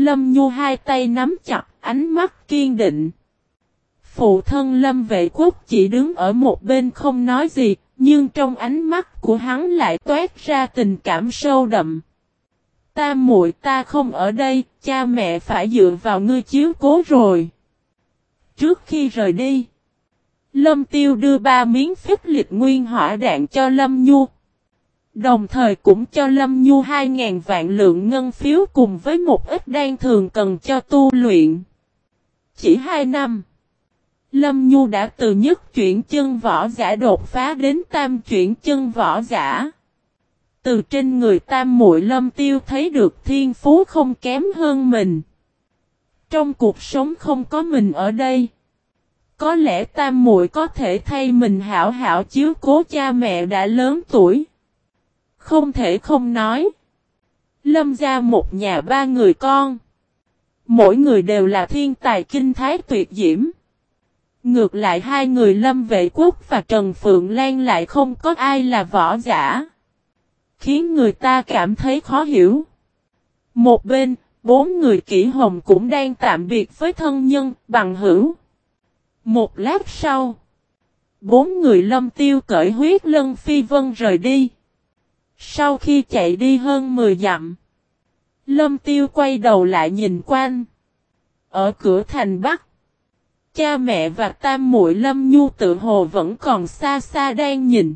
Lâm Nhu hai tay nắm chặt, ánh mắt kiên định. Phụ thân Lâm vệ quốc chỉ đứng ở một bên không nói gì, nhưng trong ánh mắt của hắn lại toát ra tình cảm sâu đậm. Ta muội ta không ở đây, cha mẹ phải dựa vào ngươi chiếu cố rồi. Trước khi rời đi, Lâm Tiêu đưa ba miếng phích liệt nguyên hỏa đạn cho Lâm Nhu. Đồng thời cũng cho Lâm Nhu 2.000 vạn lượng ngân phiếu cùng với một ít đan thường cần cho tu luyện. Chỉ 2 năm, Lâm Nhu đã từ nhất chuyển chân võ giả đột phá đến tam chuyển chân võ giả. Từ trên người tam muội Lâm Tiêu thấy được thiên phú không kém hơn mình. Trong cuộc sống không có mình ở đây. Có lẽ tam muội có thể thay mình hảo hảo chiếu cố cha mẹ đã lớn tuổi. Không thể không nói. Lâm ra một nhà ba người con. Mỗi người đều là thiên tài kinh thái tuyệt diễm. Ngược lại hai người Lâm Vệ Quốc và Trần Phượng Lan lại không có ai là võ giả. Khiến người ta cảm thấy khó hiểu. Một bên, bốn người kỹ hồng cũng đang tạm biệt với thân nhân, bằng hữu. Một lát sau, bốn người lâm tiêu cởi huyết lân phi vân rời đi. Sau khi chạy đi hơn 10 dặm, lâm tiêu quay đầu lại nhìn quanh. Ở cửa thành Bắc, cha mẹ và tam muội lâm nhu tự hồ vẫn còn xa xa đang nhìn.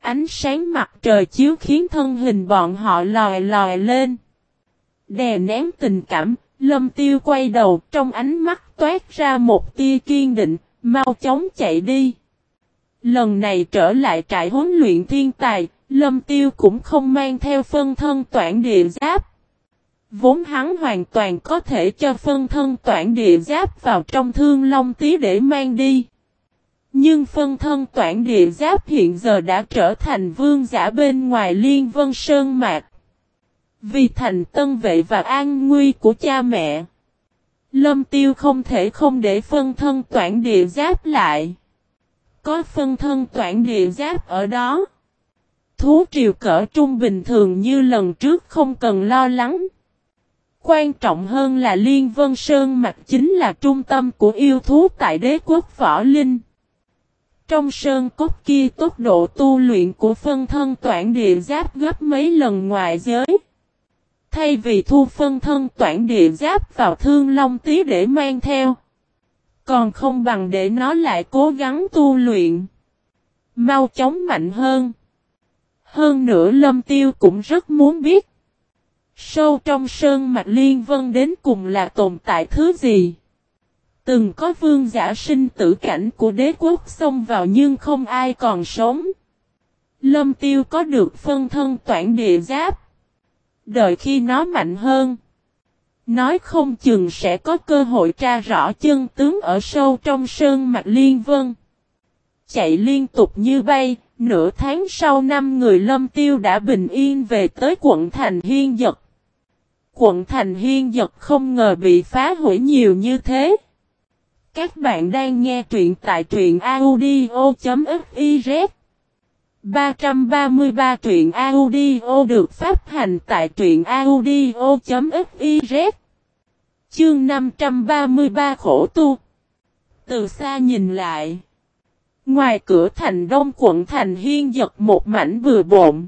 Ánh sáng mặt trời chiếu khiến thân hình bọn họ lòi lòi lên. Đè nén tình cảm, lâm tiêu quay đầu trong ánh mắt toát ra một tia kiên định, mau chóng chạy đi. Lần này trở lại trại huấn luyện thiên tài, lâm tiêu cũng không mang theo phân thân toản địa giáp. Vốn hắn hoàn toàn có thể cho phân thân toản địa giáp vào trong thương long tí để mang đi. Nhưng phân thân toản địa giáp hiện giờ đã trở thành vương giả bên ngoài liên vân sơn mạc. Vì thành tân vệ và an nguy của cha mẹ. Lâm tiêu không thể không để phân thân toản địa giáp lại. Có phân thân toản địa giáp ở đó. Thú triều cỡ trung bình thường như lần trước không cần lo lắng. Quan trọng hơn là Liên Vân Sơn mặt chính là trung tâm của yêu thú tại đế quốc Võ Linh. Trong sơn cốt kia tốc độ tu luyện của phân thân toản địa giáp gấp mấy lần ngoài giới. Thay vì thu phân thân toản địa giáp vào thương long tí để mang theo. Còn không bằng để nó lại cố gắng tu luyện. Mau chóng mạnh hơn. Hơn nữa lâm tiêu cũng rất muốn biết. Sâu trong sơn mạch liên vân đến cùng là tồn tại thứ gì? Từng có vương giả sinh tử cảnh của đế quốc xông vào nhưng không ai còn sống. Lâm tiêu có được phân thân toản địa giáp. Đợi khi nó mạnh hơn. Nói không chừng sẽ có cơ hội tra rõ chân tướng ở sâu trong sơn mạch liên vân. Chạy liên tục như bay, nửa tháng sau năm người lâm tiêu đã bình yên về tới quận thành hiên giật. Quận thành hiên giật không ngờ bị phá hủy nhiều như thế. Các bạn đang nghe truyện tại truyện audio.fiz 333 truyện audio được phát hành tại truyện audio.fiz Chương 533 khổ tu Từ xa nhìn lại Ngoài cửa thành đông quận thành hiên giật một mảnh vừa bộn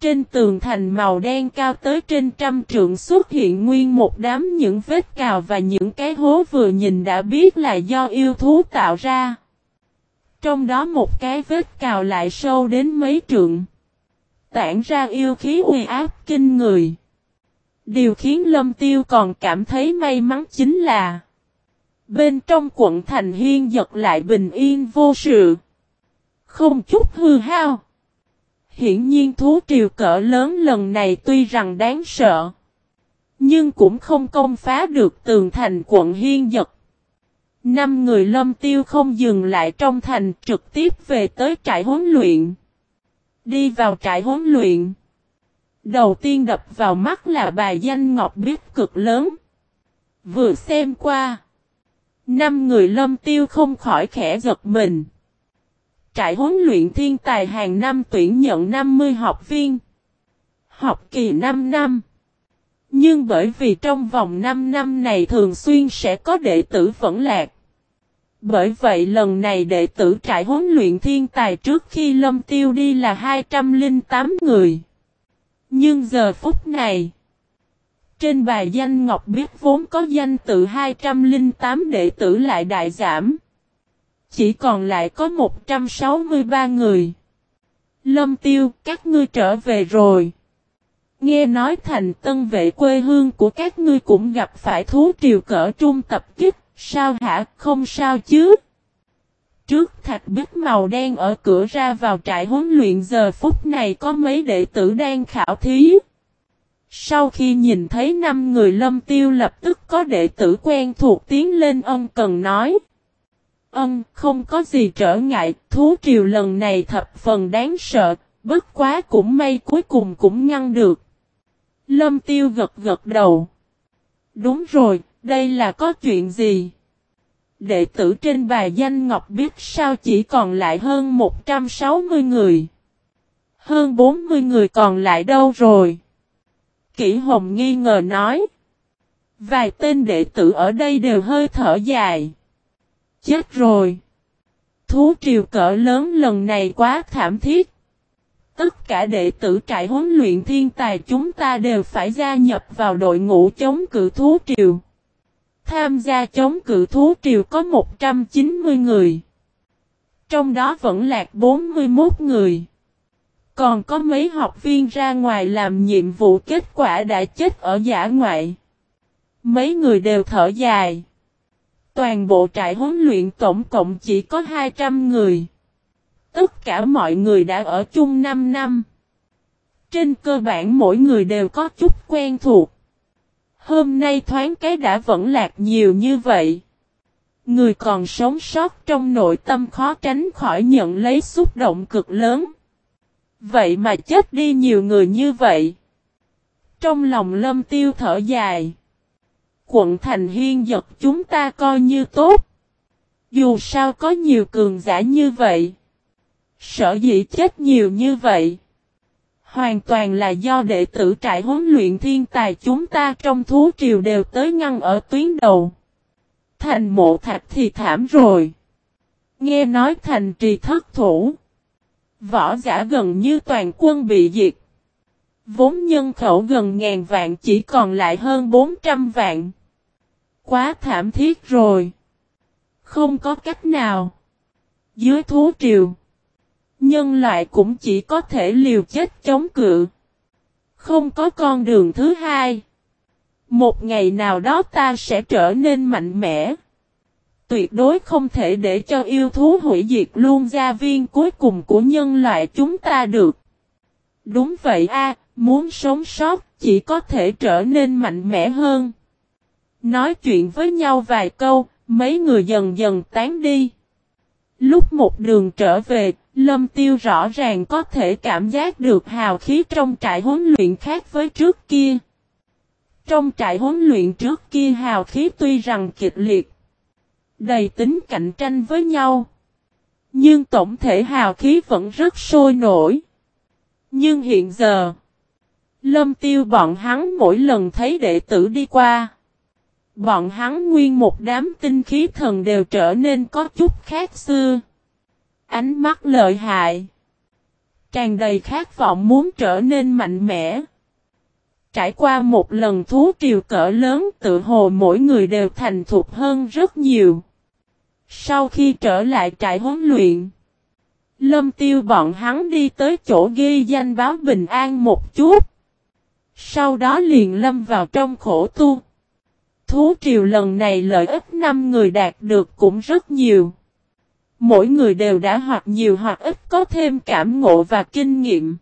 trên tường thành màu đen cao tới trên trăm trượng xuất hiện nguyên một đám những vết cào và những cái hố vừa nhìn đã biết là do yêu thú tạo ra. Trong đó một cái vết cào lại sâu đến mấy trượng. Tản ra yêu khí uy áp kinh người. Điều khiến Lâm Tiêu còn cảm thấy may mắn chính là Bên trong quận thành hiên giật lại bình yên vô sự. Không chút hư hao. Hiển nhiên thú triều cỡ lớn lần này tuy rằng đáng sợ. Nhưng cũng không công phá được tường thành quận Hiên giật. Năm người lâm tiêu không dừng lại trong thành trực tiếp về tới trại huấn luyện. Đi vào trại huấn luyện. Đầu tiên đập vào mắt là bài danh ngọc biết cực lớn. Vừa xem qua. Năm người lâm tiêu không khỏi khẽ giật mình. Trại huấn luyện thiên tài hàng năm tuyển nhận 50 học viên. Học kỳ 5 năm. Nhưng bởi vì trong vòng 5 năm này thường xuyên sẽ có đệ tử vẫn lạc. Bởi vậy lần này đệ tử trại huấn luyện thiên tài trước khi lâm tiêu đi là 208 người. Nhưng giờ phút này, trên bài danh Ngọc biết vốn có danh tự 208 đệ tử lại đại giảm. Chỉ còn lại có 163 người. Lâm tiêu, các ngươi trở về rồi. Nghe nói thành tân vệ quê hương của các ngươi cũng gặp phải thú triều cỡ trung tập kích, sao hả, không sao chứ? Trước thạch bích màu đen ở cửa ra vào trại huấn luyện giờ phút này có mấy đệ tử đang khảo thí. Sau khi nhìn thấy năm người lâm tiêu lập tức có đệ tử quen thuộc tiến lên ân cần nói. Ân, không có gì trở ngại, thú triều lần này thập phần đáng sợ, bất quá cũng may cuối cùng cũng ngăn được. Lâm tiêu gật gật đầu. Đúng rồi, đây là có chuyện gì? Đệ tử trên bài danh Ngọc biết sao chỉ còn lại hơn 160 người. Hơn 40 người còn lại đâu rồi? Kỷ Hồng nghi ngờ nói. Vài tên đệ tử ở đây đều hơi thở dài. Chết rồi. Thú triều cỡ lớn lần này quá thảm thiết. Tất cả đệ tử trại huấn luyện thiên tài chúng ta đều phải gia nhập vào đội ngũ chống cự thú triều. Tham gia chống cự thú triều có 190 người. Trong đó vẫn lạc 41 người. Còn có mấy học viên ra ngoài làm nhiệm vụ kết quả đã chết ở giả ngoại. Mấy người đều thở dài. Toàn bộ trại huấn luyện tổng cộng chỉ có 200 người. Tất cả mọi người đã ở chung 5 năm. Trên cơ bản mỗi người đều có chút quen thuộc. Hôm nay thoáng cái đã vẫn lạc nhiều như vậy. Người còn sống sót trong nội tâm khó tránh khỏi nhận lấy xúc động cực lớn. Vậy mà chết đi nhiều người như vậy. Trong lòng lâm tiêu thở dài. Quận thành hiên giật chúng ta coi như tốt. Dù sao có nhiều cường giả như vậy. Sở dĩ chết nhiều như vậy. Hoàn toàn là do đệ tử trại huấn luyện thiên tài chúng ta trong thú triều đều tới ngăn ở tuyến đầu. Thành mộ thạch thì thảm rồi. Nghe nói thành trì thất thủ. Võ giả gần như toàn quân bị diệt. Vốn nhân khẩu gần ngàn vạn chỉ còn lại hơn 400 vạn. Quá thảm thiết rồi. Không có cách nào. Dưới thú triều. Nhân loại cũng chỉ có thể liều chết chống cự. Không có con đường thứ hai. Một ngày nào đó ta sẽ trở nên mạnh mẽ. Tuyệt đối không thể để cho yêu thú hủy diệt luôn gia viên cuối cùng của nhân loại chúng ta được. Đúng vậy a, muốn sống sót chỉ có thể trở nên mạnh mẽ hơn. Nói chuyện với nhau vài câu, mấy người dần dần tán đi. Lúc một đường trở về, Lâm Tiêu rõ ràng có thể cảm giác được hào khí trong trại huấn luyện khác với trước kia. Trong trại huấn luyện trước kia hào khí tuy rằng kịch liệt, đầy tính cạnh tranh với nhau. Nhưng tổng thể hào khí vẫn rất sôi nổi. Nhưng hiện giờ, Lâm Tiêu bọn hắn mỗi lần thấy đệ tử đi qua. Bọn hắn nguyên một đám tinh khí thần đều trở nên có chút khác xưa. Ánh mắt lợi hại. Tràn đầy khát vọng muốn trở nên mạnh mẽ. Trải qua một lần thú triều cỡ lớn tự hồ mỗi người đều thành thục hơn rất nhiều. Sau khi trở lại trại huấn luyện, Lâm tiêu bọn hắn đi tới chỗ ghi danh báo bình an một chút. Sau đó liền lâm vào trong khổ tu. Thú triều lần này lợi ích năm người đạt được cũng rất nhiều. Mỗi người đều đã hoặc nhiều hoặc ít có thêm cảm ngộ và kinh nghiệm.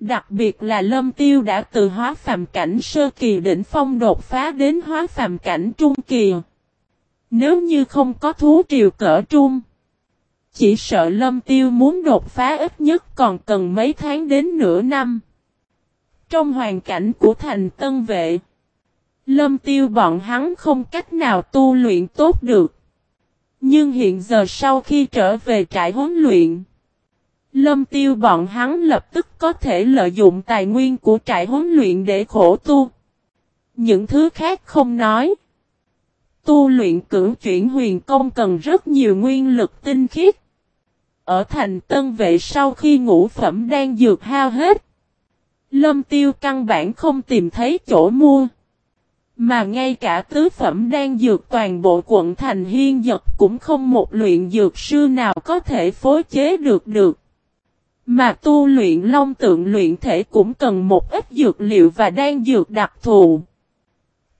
Đặc biệt là lâm tiêu đã từ hóa phàm cảnh sơ kỳ đỉnh phong đột phá đến hóa phàm cảnh trung kỳ. Nếu như không có thú triều cỡ trung, chỉ sợ lâm tiêu muốn đột phá ít nhất còn cần mấy tháng đến nửa năm. Trong hoàn cảnh của thành tân vệ, lâm tiêu bọn hắn không cách nào tu luyện tốt được. Nhưng hiện giờ sau khi trở về trại huấn luyện, Lâm tiêu bọn hắn lập tức có thể lợi dụng tài nguyên của trại huấn luyện để khổ tu. Những thứ khác không nói. Tu luyện cử chuyển huyền công cần rất nhiều nguyên lực tinh khiết. Ở thành tân vệ sau khi ngũ phẩm đang dược hao hết. Lâm tiêu căn bản không tìm thấy chỗ mua. Mà ngay cả tứ phẩm đang dược toàn bộ quận thành hiên giật cũng không một luyện dược sư nào có thể phối chế được được. Mà tu luyện long tượng luyện thể cũng cần một ít dược liệu và đan dược đặc thù.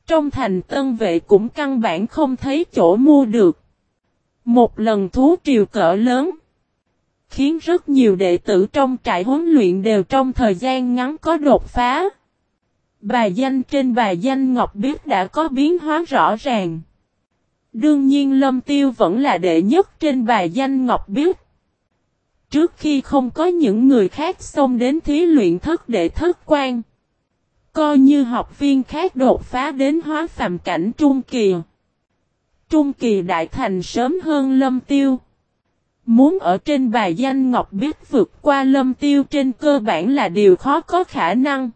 Trong thành tân vệ cũng căn bản không thấy chỗ mua được. Một lần thú triều cỡ lớn. Khiến rất nhiều đệ tử trong trại huấn luyện đều trong thời gian ngắn có đột phá. Bài danh trên bài danh Ngọc Biết đã có biến hóa rõ ràng. Đương nhiên Lâm Tiêu vẫn là đệ nhất trên bài danh Ngọc Biết. Trước khi không có những người khác xông đến thí luyện thất để thất quan. Coi như học viên khác đột phá đến hóa phàm cảnh Trung Kỳ. Trung Kỳ Đại Thành sớm hơn Lâm Tiêu. Muốn ở trên bài danh Ngọc biết vượt qua Lâm Tiêu trên cơ bản là điều khó có khả năng.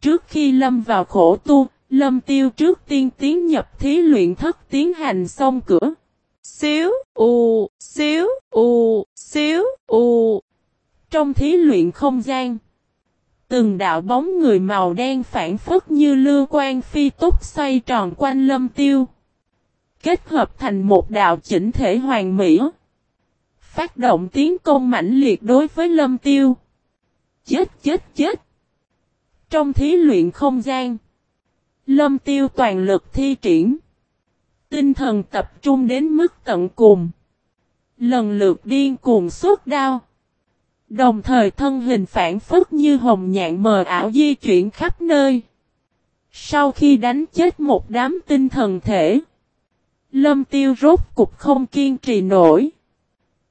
Trước khi Lâm vào khổ tu, Lâm Tiêu trước tiên tiến nhập thí luyện thất tiến hành xong cửa. Xíu, u, xíu, u, xíu, u. Trong thí luyện không gian, từng đạo bóng người màu đen phản phất như lưu quan phi túc xoay tròn quanh lâm tiêu. Kết hợp thành một đạo chỉnh thể hoàn mỹ. Phát động tiến công mãnh liệt đối với lâm tiêu. Chết chết chết. Trong thí luyện không gian. Lâm tiêu toàn lực thi triển. Tinh thần tập trung đến mức tận cùng. Lần lượt điên cuồng suốt đao. Đồng thời thân hình phản phức như hồng nhạn mờ ảo di chuyển khắp nơi. Sau khi đánh chết một đám tinh thần thể. Lâm tiêu rốt cục không kiên trì nổi.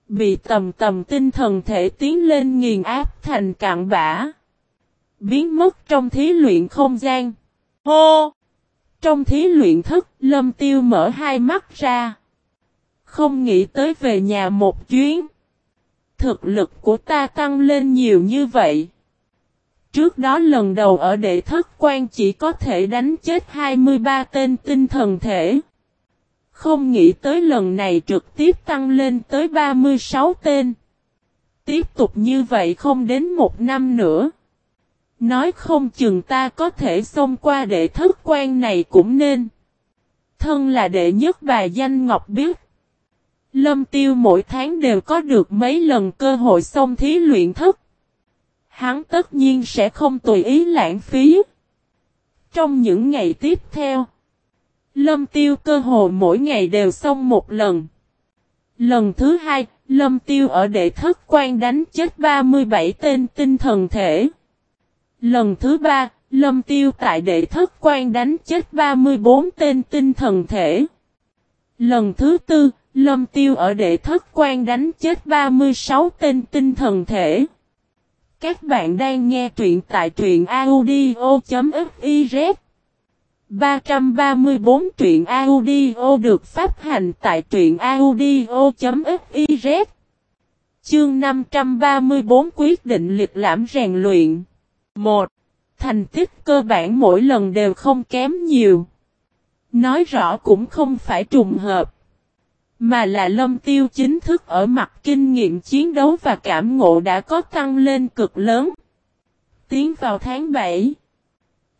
Bị tầm tầm tinh thần thể tiến lên nghiền áp thành cạn bã. Biến mất trong thí luyện không gian. Hô! Trong thí luyện thức, lâm tiêu mở hai mắt ra. Không nghĩ tới về nhà một chuyến thực lực của ta tăng lên nhiều như vậy. Trước đó lần đầu ở đệ thất quan chỉ có thể đánh chết 23 tên tinh thần thể. Không nghĩ tới lần này trực tiếp tăng lên tới 36 tên. Tiếp tục như vậy không đến một năm nữa. Nói không chừng ta có thể xông qua đệ thất quan này cũng nên. Thân là đệ nhất bà danh Ngọc biết. Lâm tiêu mỗi tháng đều có được mấy lần cơ hội xong thí luyện thức. Hắn tất nhiên sẽ không tùy ý lãng phí. Trong những ngày tiếp theo, Lâm tiêu cơ hội mỗi ngày đều xong một lần. Lần thứ hai, Lâm tiêu ở đệ thất quan đánh chết 37 tên tinh thần thể. Lần thứ ba, Lâm tiêu tại đệ thất quan đánh chết 34 tên tinh thần thể. Lần thứ tư, Lâm Tiêu ở đệ thất quan đánh chết 36 tên tinh thần thể. Các bạn đang nghe truyện tại truyện audio.fiz 334 truyện audio được phát hành tại truyện audio.fiz Chương 534 quyết định liệt lãm rèn luyện 1. Thành tích cơ bản mỗi lần đều không kém nhiều. Nói rõ cũng không phải trùng hợp. Mà là lâm tiêu chính thức ở mặt kinh nghiệm chiến đấu và cảm ngộ đã có tăng lên cực lớn. Tiến vào tháng 7.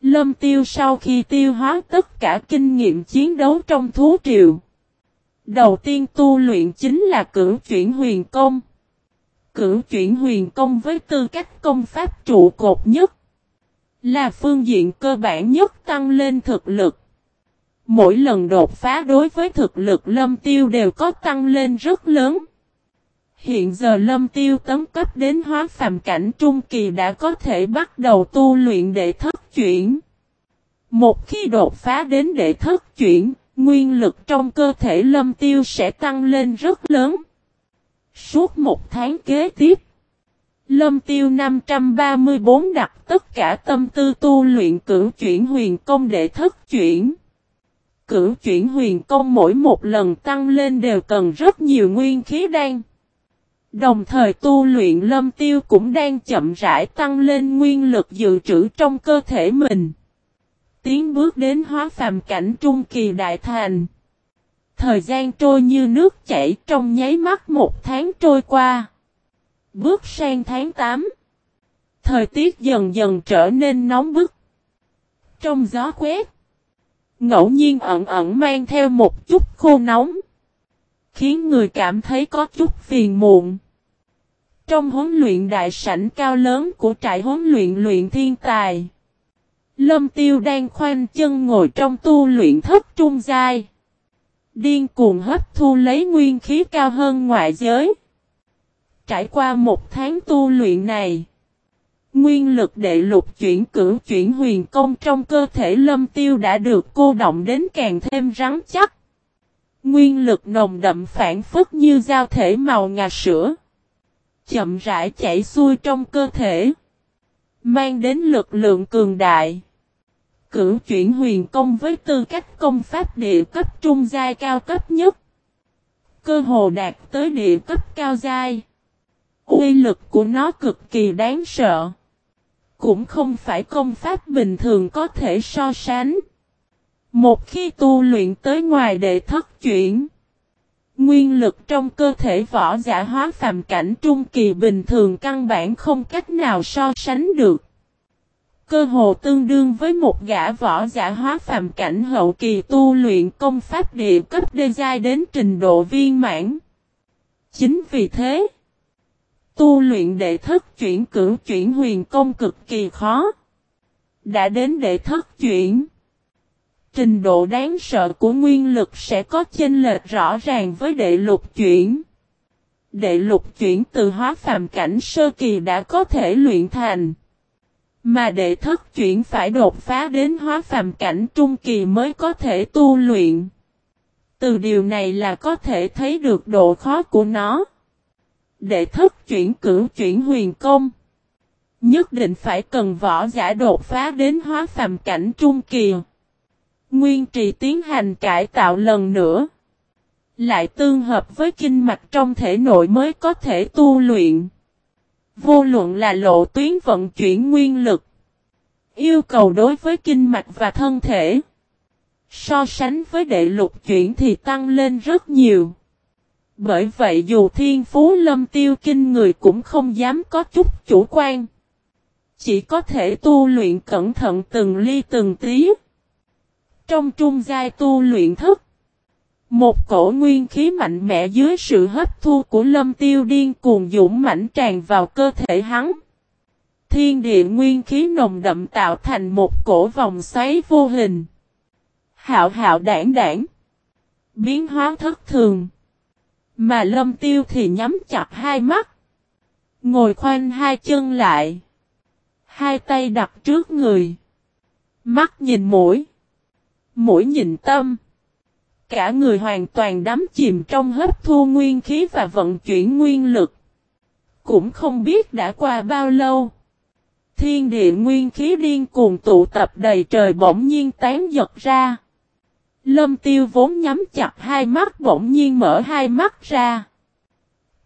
Lâm tiêu sau khi tiêu hóa tất cả kinh nghiệm chiến đấu trong thú triều. Đầu tiên tu luyện chính là cửu chuyển huyền công. Cửu chuyển huyền công với tư cách công pháp trụ cột nhất. Là phương diện cơ bản nhất tăng lên thực lực. Mỗi lần đột phá đối với thực lực lâm tiêu đều có tăng lên rất lớn. Hiện giờ lâm tiêu tấn cấp đến hóa phàm cảnh trung kỳ đã có thể bắt đầu tu luyện để thất chuyển. Một khi đột phá đến để thất chuyển, nguyên lực trong cơ thể lâm tiêu sẽ tăng lên rất lớn. Suốt một tháng kế tiếp, lâm tiêu 534 đặt tất cả tâm tư tu luyện cử chuyển huyền công để thất chuyển. Cửu chuyển huyền công mỗi một lần tăng lên đều cần rất nhiều nguyên khí đan. Đồng thời tu luyện lâm tiêu cũng đang chậm rãi tăng lên nguyên lực dự trữ trong cơ thể mình. tiến bước đến hóa phàm cảnh trung kỳ đại thành. Thời gian trôi như nước chảy trong nháy mắt một tháng trôi qua. Bước sang tháng 8. Thời tiết dần dần trở nên nóng bức. Trong gió quét. Ngẫu nhiên ẩn ẩn mang theo một chút khô nóng. Khiến người cảm thấy có chút phiền muộn. Trong huấn luyện đại sảnh cao lớn của trại huấn luyện luyện thiên tài. Lâm tiêu đang khoanh chân ngồi trong tu luyện thất trung giai. Điên cuồng hấp thu lấy nguyên khí cao hơn ngoại giới. Trải qua một tháng tu luyện này. Nguyên lực đệ lục chuyển cử chuyển huyền công trong cơ thể lâm tiêu đã được cô động đến càng thêm rắn chắc. Nguyên lực nồng đậm phản phất như giao thể màu ngà sữa. Chậm rãi chảy xuôi trong cơ thể. Mang đến lực lượng cường đại. Cửu chuyển huyền công với tư cách công pháp địa cấp trung giai cao cấp nhất. Cơ hồ đạt tới địa cấp cao giai. Uy lực của nó cực kỳ đáng sợ. Cũng không phải công pháp bình thường có thể so sánh. Một khi tu luyện tới ngoài đệ thất chuyển. Nguyên lực trong cơ thể võ giả hóa phàm cảnh trung kỳ bình thường căn bản không cách nào so sánh được. Cơ hồ tương đương với một gã võ giả hóa phàm cảnh hậu kỳ tu luyện công pháp địa cấp đê giai đến trình độ viên mãn. Chính vì thế, tu luyện đệ thất chuyển cử chuyển huyền công cực kỳ khó. Đã đến đệ thất chuyển. Trình độ đáng sợ của nguyên lực sẽ có chênh lệch rõ ràng với đệ lục chuyển. Đệ lục chuyển từ hóa phàm cảnh sơ kỳ đã có thể luyện thành. Mà đệ thất chuyển phải đột phá đến hóa phàm cảnh trung kỳ mới có thể tu luyện. Từ điều này là có thể thấy được độ khó của nó. Đệ thất chuyển cử chuyển huyền công. Nhất định phải cần võ giả đột phá đến hóa phàm cảnh trung kỳ. Nguyên trì tiến hành cải tạo lần nữa. Lại tương hợp với kinh mạch trong thể nội mới có thể tu luyện. Vô luận là lộ tuyến vận chuyển nguyên lực. Yêu cầu đối với kinh mạch và thân thể. So sánh với đệ lục chuyển thì tăng lên rất nhiều. Bởi vậy dù thiên phú lâm tiêu kinh người cũng không dám có chút chủ quan. Chỉ có thể tu luyện cẩn thận từng ly từng tí. Trong trung giai tu luyện thức. Một cổ nguyên khí mạnh mẽ dưới sự hấp thu của lâm tiêu điên cuồng dũng mãnh tràn vào cơ thể hắn. Thiên địa nguyên khí nồng đậm tạo thành một cổ vòng xoáy vô hình. Hạo hạo đảng đảng. Biến hóa thất thường. Mà lâm tiêu thì nhắm chặt hai mắt. Ngồi khoanh hai chân lại. Hai tay đặt trước người. Mắt nhìn mũi. Mũi nhìn tâm. Cả người hoàn toàn đắm chìm trong hấp thu nguyên khí và vận chuyển nguyên lực. Cũng không biết đã qua bao lâu. Thiên địa nguyên khí điên cuồng tụ tập đầy trời bỗng nhiên tán giật ra. Lâm tiêu vốn nhắm chặt hai mắt, bỗng nhiên mở hai mắt ra.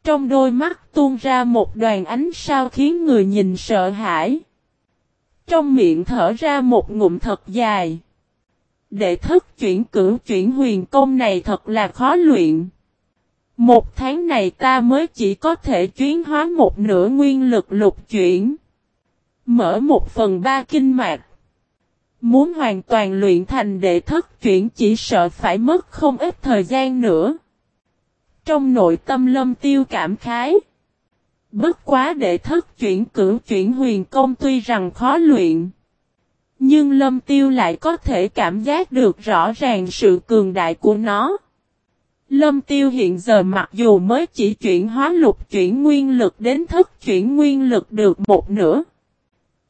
Trong đôi mắt tuôn ra một đoàn ánh sao khiến người nhìn sợ hãi. Trong miệng thở ra một ngụm thật dài. Đệ thức chuyển cử chuyển huyền công này thật là khó luyện. Một tháng này ta mới chỉ có thể chuyến hóa một nửa nguyên lực lục chuyển. Mở một phần ba kinh mạch. Muốn hoàn toàn luyện thành đệ thất chuyển chỉ sợ phải mất không ít thời gian nữa. Trong nội tâm lâm tiêu cảm khái. Bất quá đệ thất chuyển cử chuyển huyền công tuy rằng khó luyện. Nhưng lâm tiêu lại có thể cảm giác được rõ ràng sự cường đại của nó. Lâm tiêu hiện giờ mặc dù mới chỉ chuyển hóa lục chuyển nguyên lực đến thất chuyển nguyên lực được một nửa.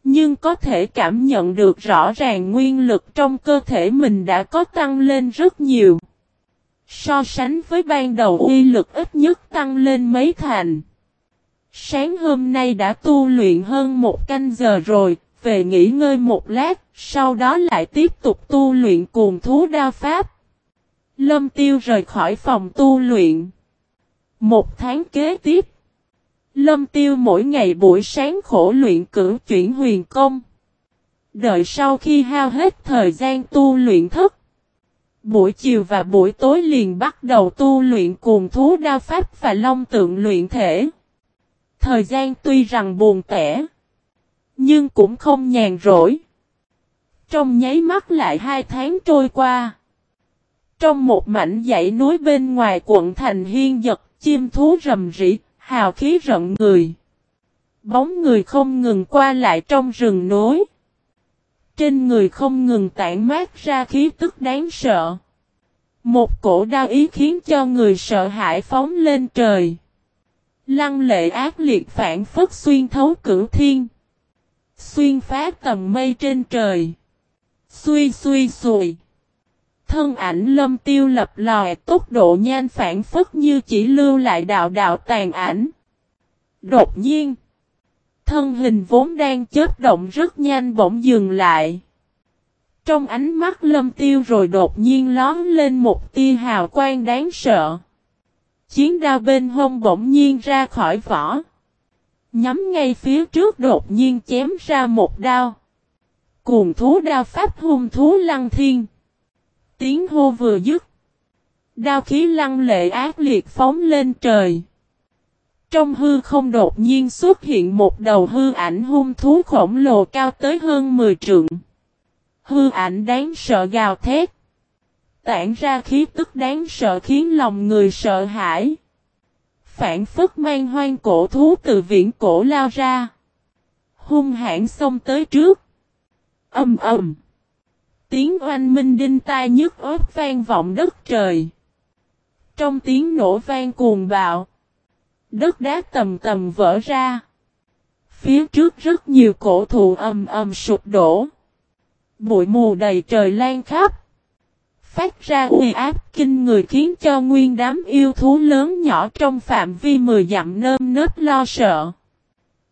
Nhưng có thể cảm nhận được rõ ràng nguyên lực trong cơ thể mình đã có tăng lên rất nhiều. So sánh với ban đầu uy lực ít nhất tăng lên mấy thành. Sáng hôm nay đã tu luyện hơn một canh giờ rồi, về nghỉ ngơi một lát, sau đó lại tiếp tục tu luyện cùng thú đao pháp. Lâm tiêu rời khỏi phòng tu luyện. Một tháng kế tiếp, Lâm tiêu mỗi ngày buổi sáng khổ luyện cử chuyển huyền công. Đợi sau khi hao hết thời gian tu luyện thức. Buổi chiều và buổi tối liền bắt đầu tu luyện cuồng thú đao pháp và long tượng luyện thể. Thời gian tuy rằng buồn tẻ, nhưng cũng không nhàn rỗi. Trong nháy mắt lại hai tháng trôi qua. Trong một mảnh dãy núi bên ngoài quận thành hiên giật, chim thú rầm rỉ, hào khí rợn người. Bóng người không ngừng qua lại trong rừng núi. Trên người không ngừng tản mát ra khí tức đáng sợ. Một cổ đao ý khiến cho người sợ hãi phóng lên trời. Lăng lệ ác liệt phản phất xuyên thấu cửu thiên. Xuyên phá tầm mây trên trời. Xuy xuy xùi. Thân ảnh lâm tiêu lập lòe, tốc độ nhanh phản phất như chỉ lưu lại đạo đạo tàn ảnh. Đột nhiên. Thân hình vốn đang chớp động rất nhanh bỗng dừng lại. Trong ánh mắt lâm tiêu rồi đột nhiên lón lên một tia hào quang đáng sợ. Chiến đao bên hông bỗng nhiên ra khỏi vỏ. Nhắm ngay phía trước đột nhiên chém ra một đao. Cuồng thú đao pháp hung thú lăng thiên. Tiếng hô vừa dứt. Đao khí lăng lệ ác liệt phóng lên trời. Trong hư không đột nhiên xuất hiện một đầu hư ảnh hung thú khổng lồ cao tới hơn 10 trượng. Hư ảnh đáng sợ gào thét. Tản ra khí tức đáng sợ khiến lòng người sợ hãi. Phản phất mang hoang cổ thú từ viễn cổ lao ra. Hung hãn xông tới trước. Âm ầm. Tiếng oanh minh đinh tai nhức ớt vang vọng đất trời. Trong tiếng nổ vang cuồng bạo. Đất đá tầm tầm vỡ ra. Phía trước rất nhiều cổ thụ ầm ầm sụp đổ. Bụi mù đầy trời lan khắp. Phát ra uy áp kinh người khiến cho nguyên đám yêu thú lớn nhỏ trong phạm vi mười dặm nơm nớp lo sợ.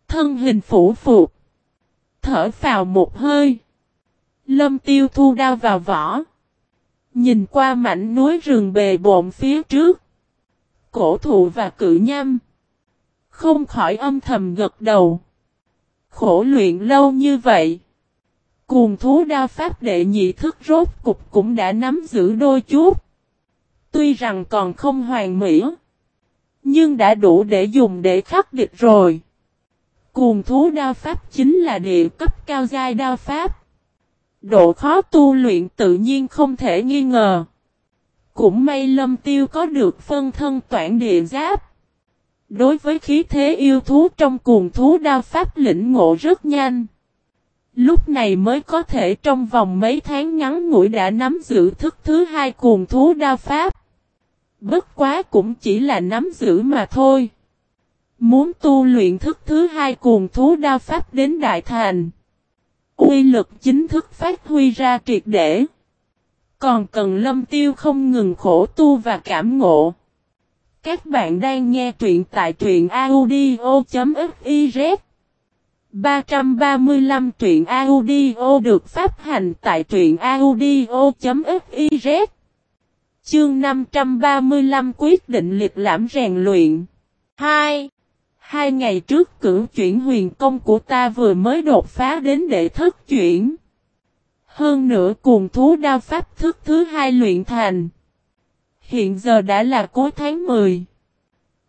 Thân hình phủ phục. Thở vào một hơi. Lâm tiêu thu đao vào vỏ. Nhìn qua mảnh núi rừng bề bộn phía trước. Cổ thụ và cự nhâm. Không khỏi âm thầm gật đầu. Khổ luyện lâu như vậy. Cuồng thú đao pháp đệ nhị thức rốt cục cũng đã nắm giữ đôi chút. Tuy rằng còn không hoàn mỹ. Nhưng đã đủ để dùng để khắc địch rồi. Cuồng thú đao pháp chính là địa cấp cao giai đao pháp. Độ khó tu luyện tự nhiên không thể nghi ngờ. Cũng may lâm tiêu có được phân thân toản địa giáp. Đối với khí thế yêu thú trong cuồng thú đao pháp lĩnh ngộ rất nhanh. Lúc này mới có thể trong vòng mấy tháng ngắn ngủi đã nắm giữ thức thứ hai cuồng thú đao pháp. Bất quá cũng chỉ là nắm giữ mà thôi. Muốn tu luyện thức thứ hai cuồng thú đao pháp đến đại thành. Uy lực chính thức phát huy ra triệt để. Còn cần lâm tiêu không ngừng khổ tu và cảm ngộ. Các bạn đang nghe truyện tại truyện audio.fiz 335 truyện audio được phát hành tại truyện audio.fiz Chương 535 quyết định liệt lãm rèn luyện 2. Hai ngày trước cử chuyển huyền công của ta vừa mới đột phá đến đệ thất chuyển. Hơn nữa cùng thú đao pháp thức thứ hai luyện thành. Hiện giờ đã là cuối tháng 10.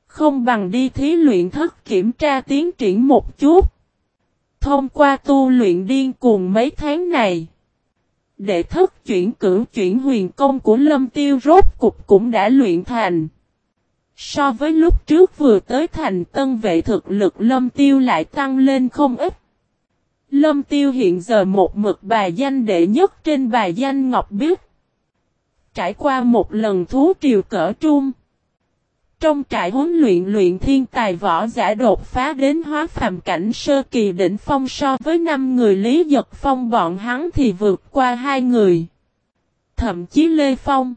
Không bằng đi thí luyện thất kiểm tra tiến triển một chút. Thông qua tu luyện điên cuồng mấy tháng này. Đệ thất chuyển cử chuyển huyền công của lâm tiêu rốt cục cũng đã luyện thành. So với lúc trước vừa tới thành tân vệ thực lực lâm tiêu lại tăng lên không ít. Lâm tiêu hiện giờ một mực bài danh đệ nhất trên bài danh Ngọc Biết. Trải qua một lần thú triều cỡ trung. Trong trại huấn luyện luyện thiên tài võ giả đột phá đến hóa phàm cảnh sơ kỳ đỉnh phong so với năm người Lý Giật Phong bọn hắn thì vượt qua hai người. Thậm chí Lê Phong.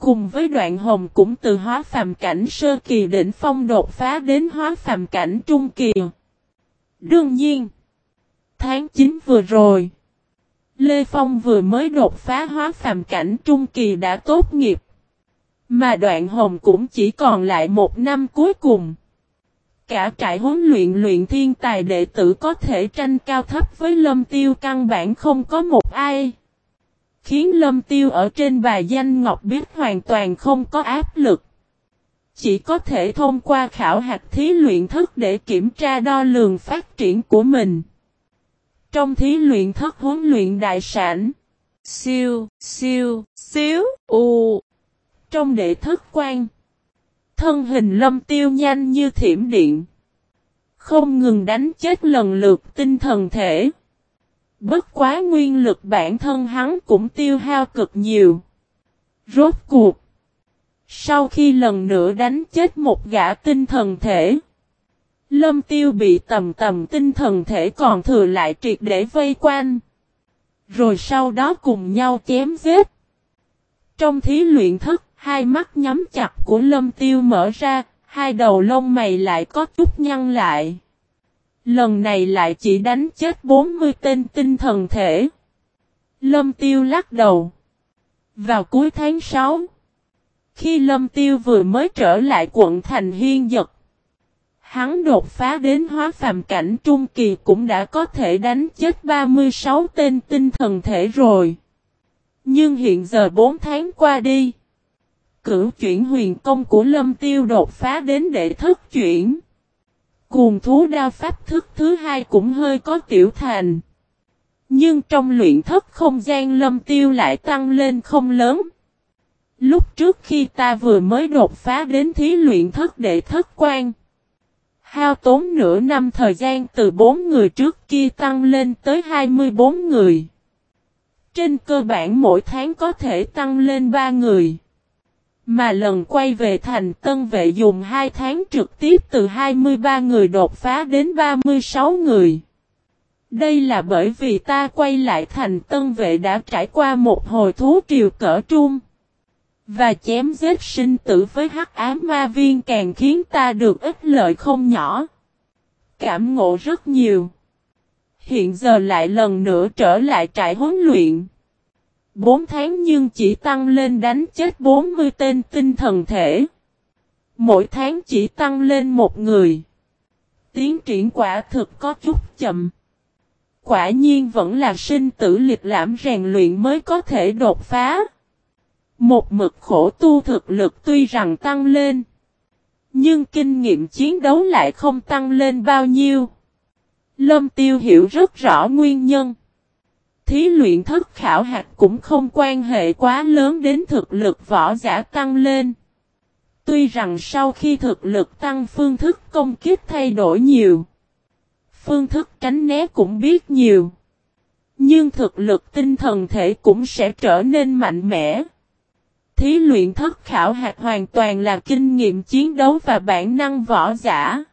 Cùng với đoạn hồng cũng từ hóa phàm cảnh sơ kỳ đỉnh phong đột phá đến hóa phàm cảnh trung kỳ. Đương nhiên, tháng 9 vừa rồi, Lê Phong vừa mới đột phá hóa phàm cảnh trung kỳ đã tốt nghiệp. Mà đoạn hồng cũng chỉ còn lại một năm cuối cùng. cả trại huấn luyện luyện thiên tài đệ tử có thể tranh cao thấp với lâm tiêu căn bản không có một ai. Khiến lâm tiêu ở trên bài danh Ngọc biết hoàn toàn không có áp lực. Chỉ có thể thông qua khảo hạt thí luyện thức để kiểm tra đo lường phát triển của mình. Trong thí luyện thức huấn luyện đại sản. Siêu, siêu, xíu, u. Trong đệ thức quan. Thân hình lâm tiêu nhanh như thiểm điện. Không ngừng đánh chết lần lượt tinh thần thể. Bất quá nguyên lực bản thân hắn cũng tiêu hao cực nhiều. Rốt cuộc. Sau khi lần nữa đánh chết một gã tinh thần thể. Lâm tiêu bị tầm tầm tinh thần thể còn thừa lại triệt để vây quanh. Rồi sau đó cùng nhau chém giết. Trong thí luyện thất, hai mắt nhắm chặt của lâm tiêu mở ra, hai đầu lông mày lại có chút nhăn lại. Lần này lại chỉ đánh chết 40 tên tinh thần thể. Lâm tiêu lắc đầu. Vào cuối tháng 6, khi Lâm tiêu vừa mới trở lại quận thành hiên Dật, Hắn đột phá đến hóa phàm cảnh trung kỳ cũng đã có thể đánh chết 36 tên tinh thần thể rồi. Nhưng hiện giờ 4 tháng qua đi. Cửu chuyển huyền công của lâm tiêu đột phá đến đệ thức chuyển. Cuồng thú đao pháp thức thứ hai cũng hơi có tiểu thành. Nhưng trong luyện thất không gian lâm tiêu lại tăng lên không lớn. Lúc trước khi ta vừa mới đột phá đến thí luyện thất đệ thất quan. Hao tốn nửa năm thời gian từ 4 người trước kia tăng lên tới 24 người. Trên cơ bản mỗi tháng có thể tăng lên 3 người. Mà lần quay về thành tân vệ dùng 2 tháng trực tiếp từ 23 người đột phá đến 36 người. Đây là bởi vì ta quay lại thành tân vệ đã trải qua một hồi thú triều cỡ trung. Và chém giết sinh tử với hắc ám ma viên càng khiến ta được ích lợi không nhỏ. Cảm ngộ rất nhiều. Hiện giờ lại lần nữa trở lại trại huấn luyện. 4 tháng nhưng chỉ tăng lên đánh chết 40 tên tinh thần thể. Mỗi tháng chỉ tăng lên một người. Tiến triển quả thực có chút chậm. Quả nhiên vẫn là sinh tử liệt lãm rèn luyện mới có thể đột phá. Một mực khổ tu thực lực tuy rằng tăng lên. Nhưng kinh nghiệm chiến đấu lại không tăng lên bao nhiêu. Lâm Tiêu hiểu rất rõ nguyên nhân. Thí luyện thất khảo hạt cũng không quan hệ quá lớn đến thực lực võ giả tăng lên. Tuy rằng sau khi thực lực tăng phương thức công kích thay đổi nhiều. Phương thức tránh né cũng biết nhiều. Nhưng thực lực tinh thần thể cũng sẽ trở nên mạnh mẽ thí luyện thất khảo hạt hoàn toàn là kinh nghiệm chiến đấu và bản năng võ giả.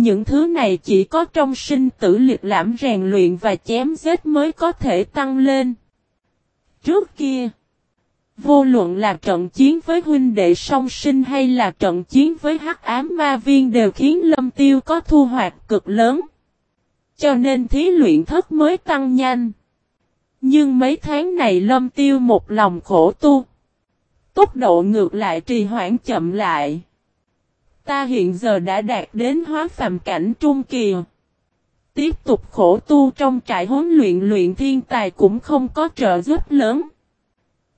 Những thứ này chỉ có trong sinh tử liệt lãm rèn luyện và chém giết mới có thể tăng lên. Trước kia, vô luận là trận chiến với huynh đệ song sinh hay là trận chiến với hắc ám ma viên đều khiến lâm tiêu có thu hoạch cực lớn. Cho nên thí luyện thất mới tăng nhanh. Nhưng mấy tháng này lâm tiêu một lòng khổ tu. Tốc độ ngược lại trì hoãn chậm lại. Ta hiện giờ đã đạt đến hóa phàm cảnh trung kỳ. Tiếp tục khổ tu trong trại huấn luyện luyện thiên tài cũng không có trợ giúp lớn.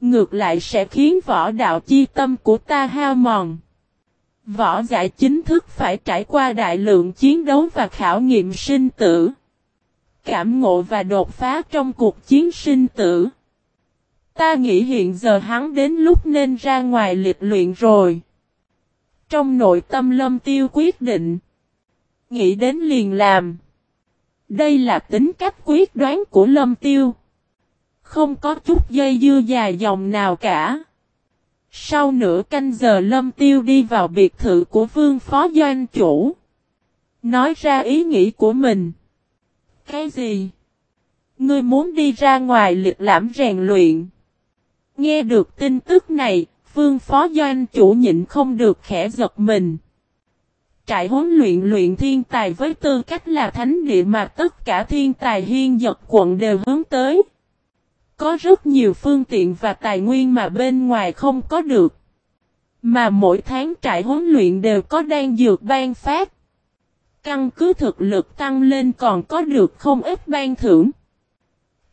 Ngược lại sẽ khiến võ đạo chi tâm của ta hao mòn. Võ giải chính thức phải trải qua đại lượng chiến đấu và khảo nghiệm sinh tử. Cảm ngộ và đột phá trong cuộc chiến sinh tử. Ta nghĩ hiện giờ hắn đến lúc nên ra ngoài liệt luyện rồi. Trong nội tâm lâm tiêu quyết định. Nghĩ đến liền làm. Đây là tính cách quyết đoán của lâm tiêu. Không có chút dây dưa dài dòng nào cả. Sau nửa canh giờ lâm tiêu đi vào biệt thự của vương phó doanh chủ. Nói ra ý nghĩ của mình. Cái gì? Ngươi muốn đi ra ngoài liệt lãm rèn luyện. Nghe được tin tức này, Vương Phó Doanh chủ nhịn không được khẽ giật mình. Trại huấn luyện luyện thiên tài với tư cách là thánh địa mà tất cả thiên tài hiên giật quận đều hướng tới. Có rất nhiều phương tiện và tài nguyên mà bên ngoài không có được. Mà mỗi tháng trại huấn luyện đều có đang dược ban phát. Căn cứ thực lực tăng lên còn có được không ít ban thưởng.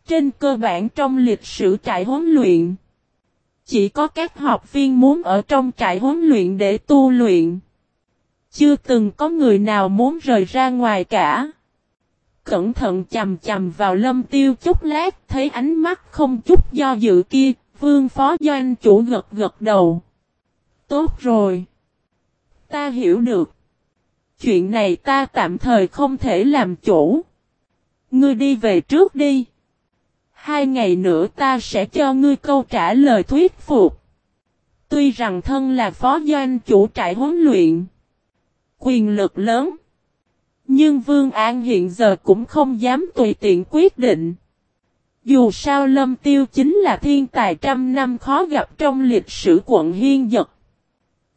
Trên cơ bản trong lịch sử trại huấn luyện, chỉ có các học viên muốn ở trong trại huấn luyện để tu luyện. Chưa từng có người nào muốn rời ra ngoài cả. Cẩn thận chầm chầm vào lâm tiêu chút lát, thấy ánh mắt không chút do dự kia, vương phó doanh chủ gật gật đầu. Tốt rồi. Ta hiểu được. Chuyện này ta tạm thời không thể làm chủ. Ngươi đi về trước đi. Hai ngày nữa ta sẽ cho ngươi câu trả lời thuyết phục. Tuy rằng thân là phó doanh chủ trại huấn luyện. Quyền lực lớn. Nhưng Vương An hiện giờ cũng không dám tùy tiện quyết định. Dù sao Lâm Tiêu chính là thiên tài trăm năm khó gặp trong lịch sử quận Hiên Dật.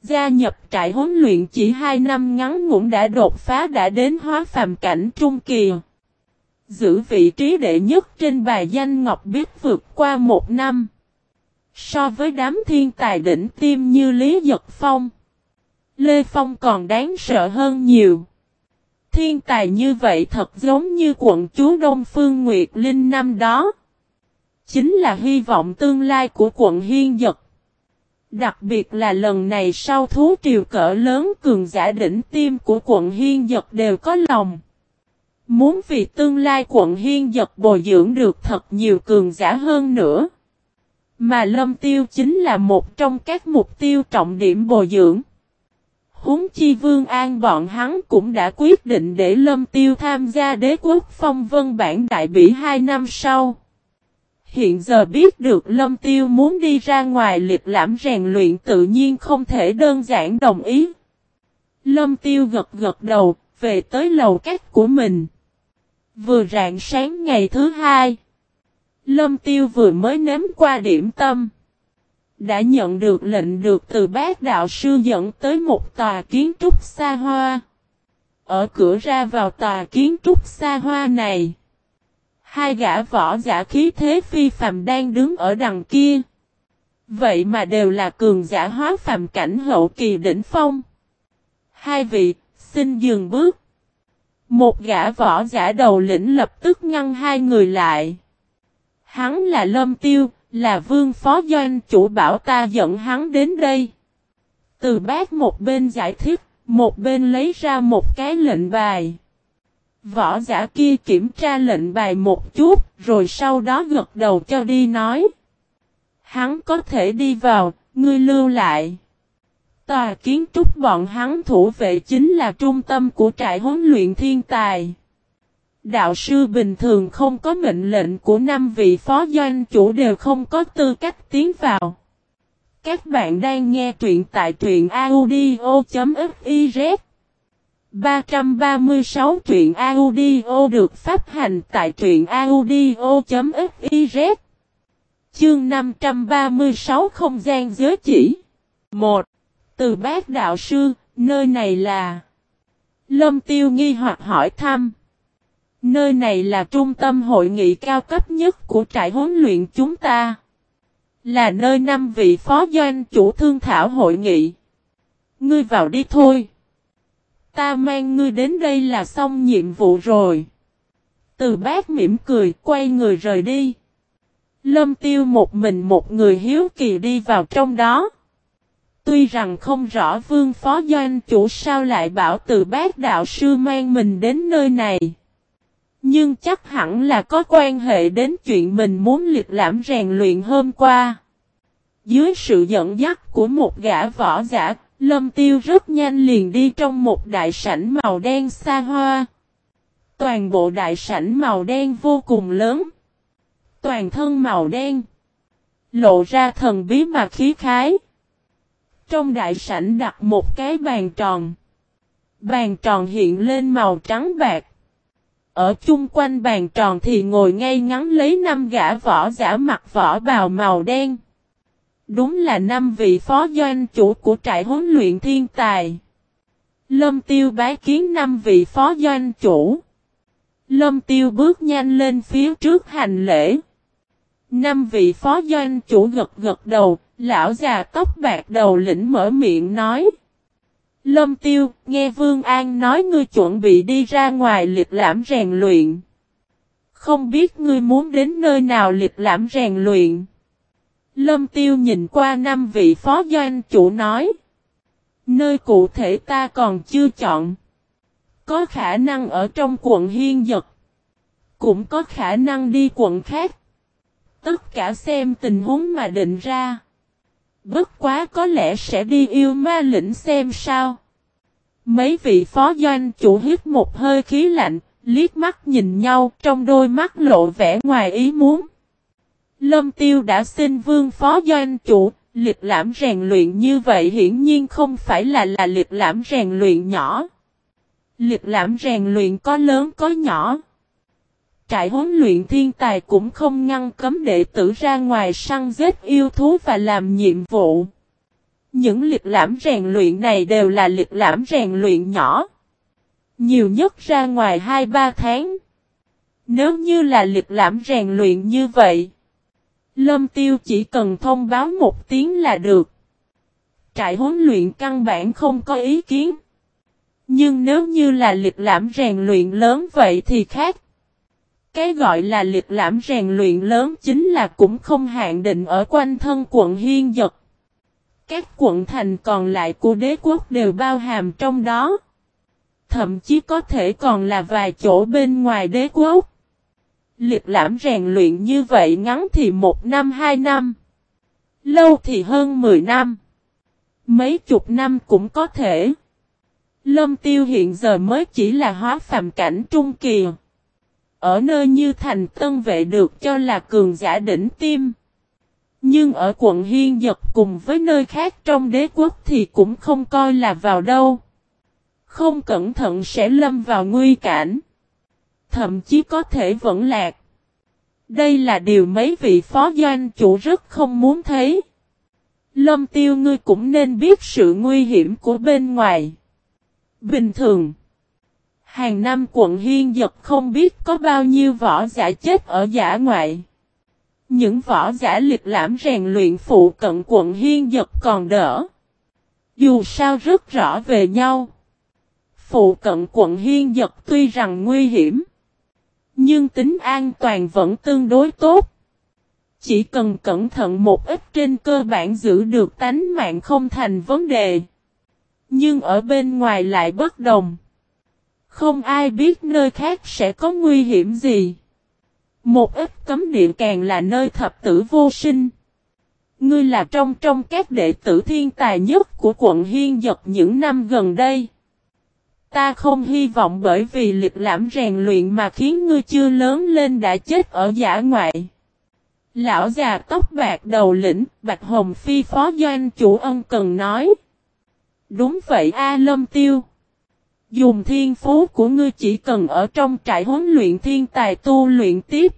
Gia nhập trại huấn luyện chỉ hai năm ngắn ngủn đã đột phá đã đến hóa phàm cảnh trung kỳ. Giữ vị trí đệ nhất trên bài danh Ngọc biết vượt qua một năm. So với đám thiên tài đỉnh tim như Lý Giật Phong. Lê Phong còn đáng sợ hơn nhiều. Thiên tài như vậy thật giống như quận chúa Đông Phương Nguyệt Linh năm đó. Chính là hy vọng tương lai của quận Hiên Giật. Đặc biệt là lần này sau thú triều cỡ lớn cường giả đỉnh tim của quận Hiên Giật đều có lòng. Muốn vì tương lai quận Hiên giật bồi dưỡng được thật nhiều cường giả hơn nữa. Mà Lâm Tiêu chính là một trong các mục tiêu trọng điểm bồi dưỡng. Húng chi Vương An bọn hắn cũng đã quyết định để Lâm Tiêu tham gia đế quốc phong vân bản đại bỉ hai năm sau. Hiện giờ biết được Lâm Tiêu muốn đi ra ngoài liệt lãm rèn luyện tự nhiên không thể đơn giản đồng ý. Lâm Tiêu gật gật đầu, về tới lầu cách của mình. Vừa rạng sáng ngày thứ hai. Lâm Tiêu vừa mới nếm qua điểm tâm. Đã nhận được lệnh được từ bác đạo sư dẫn tới một tòa kiến trúc xa hoa. Ở cửa ra vào tòa kiến trúc xa hoa này. Hai gã võ giả khí thế phi phàm đang đứng ở đằng kia. Vậy mà đều là cường giả hóa phàm cảnh hậu kỳ đỉnh phong. Hai vị, xin dừng bước. Một gã võ giả đầu lĩnh lập tức ngăn hai người lại. Hắn là Lâm Tiêu, là vương phó doanh chủ bảo ta dẫn hắn đến đây. Từ bác một bên giải thích, một bên lấy ra một cái lệnh bài. Võ giả kia kiểm tra lệnh bài một chút, rồi sau đó gật đầu cho đi nói. Hắn có thể đi vào, ngươi lưu lại. Tòa kiến trúc bọn hắn thủ vệ chính là trung tâm của trại huấn luyện thiên tài. Đạo sư bình thường không có mệnh lệnh của năm vị phó doanh chủ đều không có tư cách tiến vào. Các bạn đang nghe truyện tại truyện audio.fiz 336 truyện audio được phát hành tại truyện audio.fiz Chương 536 không gian giới chỉ 1. Từ bác đạo sư, nơi này là Lâm Tiêu nghi hoặc hỏi thăm Nơi này là trung tâm hội nghị cao cấp nhất của trại huấn luyện chúng ta. Là nơi năm vị phó doanh chủ thương thảo hội nghị. Ngươi vào đi thôi. Ta mang ngươi đến đây là xong nhiệm vụ rồi. Từ bác mỉm cười quay người rời đi. Lâm tiêu một mình một người hiếu kỳ đi vào trong đó. Tuy rằng không rõ vương phó doanh chủ sao lại bảo từ bác đạo sư mang mình đến nơi này. Nhưng chắc hẳn là có quan hệ đến chuyện mình muốn liệt lãm rèn luyện hôm qua. Dưới sự dẫn dắt của một gã võ giả, Lâm Tiêu rất nhanh liền đi trong một đại sảnh màu đen xa hoa. Toàn bộ đại sảnh màu đen vô cùng lớn. Toàn thân màu đen. Lộ ra thần bí mà khí khái. Trong đại sảnh đặt một cái bàn tròn. Bàn tròn hiện lên màu trắng bạc. Ở chung quanh bàn tròn thì ngồi ngay ngắn lấy năm gã võ giả mặc võ bào màu đen. Đúng là năm vị phó doanh chủ của trại huấn luyện thiên tài. Lâm tiêu bái kiến năm vị phó doanh chủ. Lâm tiêu bước nhanh lên phía trước hành lễ. Năm vị phó doanh chủ gật gật đầu, lão già tóc bạc đầu lĩnh mở miệng nói. Lâm Tiêu, nghe Vương An nói ngươi chuẩn bị đi ra ngoài liệt lãm rèn luyện. Không biết ngươi muốn đến nơi nào liệt lãm rèn luyện. Lâm Tiêu nhìn qua năm vị phó doanh chủ nói. Nơi cụ thể ta còn chưa chọn. Có khả năng ở trong quận Hiên Dật. Cũng có khả năng đi quận khác. Tất cả xem tình huống mà định ra. Bất quá có lẽ sẽ đi yêu ma lĩnh xem sao. Mấy vị phó doanh chủ hít một hơi khí lạnh, liếc mắt nhìn nhau trong đôi mắt lộ vẻ ngoài ý muốn. Lâm Tiêu đã xin vương phó doanh chủ, liệt lãm rèn luyện như vậy hiển nhiên không phải là là liệt lãm rèn luyện nhỏ. Liệt lãm rèn luyện có lớn có nhỏ. Trại huấn luyện thiên tài cũng không ngăn cấm đệ tử ra ngoài săn giết yêu thú và làm nhiệm vụ. Những liệt lãm rèn luyện này đều là liệt lãm rèn luyện nhỏ. Nhiều nhất ra ngoài 2-3 tháng. Nếu như là liệt lãm rèn luyện như vậy. Lâm Tiêu chỉ cần thông báo một tiếng là được. Trại huấn luyện căn bản không có ý kiến. Nhưng nếu như là liệt lãm rèn luyện lớn vậy thì khác. Cái gọi là liệt lãm rèn luyện lớn chính là cũng không hạn định ở quanh thân quận Hiên Dật. Các quận thành còn lại của đế quốc đều bao hàm trong đó. Thậm chí có thể còn là vài chỗ bên ngoài đế quốc. Liệt lãm rèn luyện như vậy ngắn thì một năm, hai năm. Lâu thì hơn mười năm. Mấy chục năm cũng có thể. Lâm tiêu hiện giờ mới chỉ là hóa phàm cảnh trung kỳ. Ở nơi như thành tân vệ được cho là cường giả đỉnh tim. Nhưng ở quận Hiên Dật cùng với nơi khác trong đế quốc thì cũng không coi là vào đâu. Không cẩn thận sẽ lâm vào nguy cảnh. Thậm chí có thể vẫn lạc. Đây là điều mấy vị phó doanh chủ rất không muốn thấy. Lâm tiêu, ngươi cũng nên biết sự nguy hiểm của bên ngoài. Bình thường. Hàng năm quận Hiên Dật không biết có bao nhiêu võ giả chết ở giả ngoại. Những võ giả liệt lãm rèn luyện phụ cận quận Hiên Dật còn đỡ. Dù sao rất rõ về nhau. Phụ cận quận Hiên Dật tuy rằng nguy hiểm. Nhưng tính an toàn vẫn tương đối tốt. Chỉ cần cẩn thận một ít trên cơ bản giữ được tánh mạng không thành vấn đề. Nhưng ở bên ngoài lại bất đồng. Không ai biết nơi khác sẽ có nguy hiểm gì. Một ít cấm địa càng là nơi thập tử vô sinh. Ngươi là trong trong các đệ tử thiên tài nhất của quận Hiên Dật những năm gần đây. Ta không hy vọng bởi vì liệt lãm rèn luyện mà khiến ngươi chưa lớn lên đã chết ở giả ngoại. Lão già tóc bạc đầu lĩnh, Bạch Hồng Phi phó doanh chủ ân cần nói. Đúng vậy A Lâm Tiêu. Dùng thiên phú của ngươi chỉ cần ở trong trại huấn luyện thiên tài tu luyện tiếp.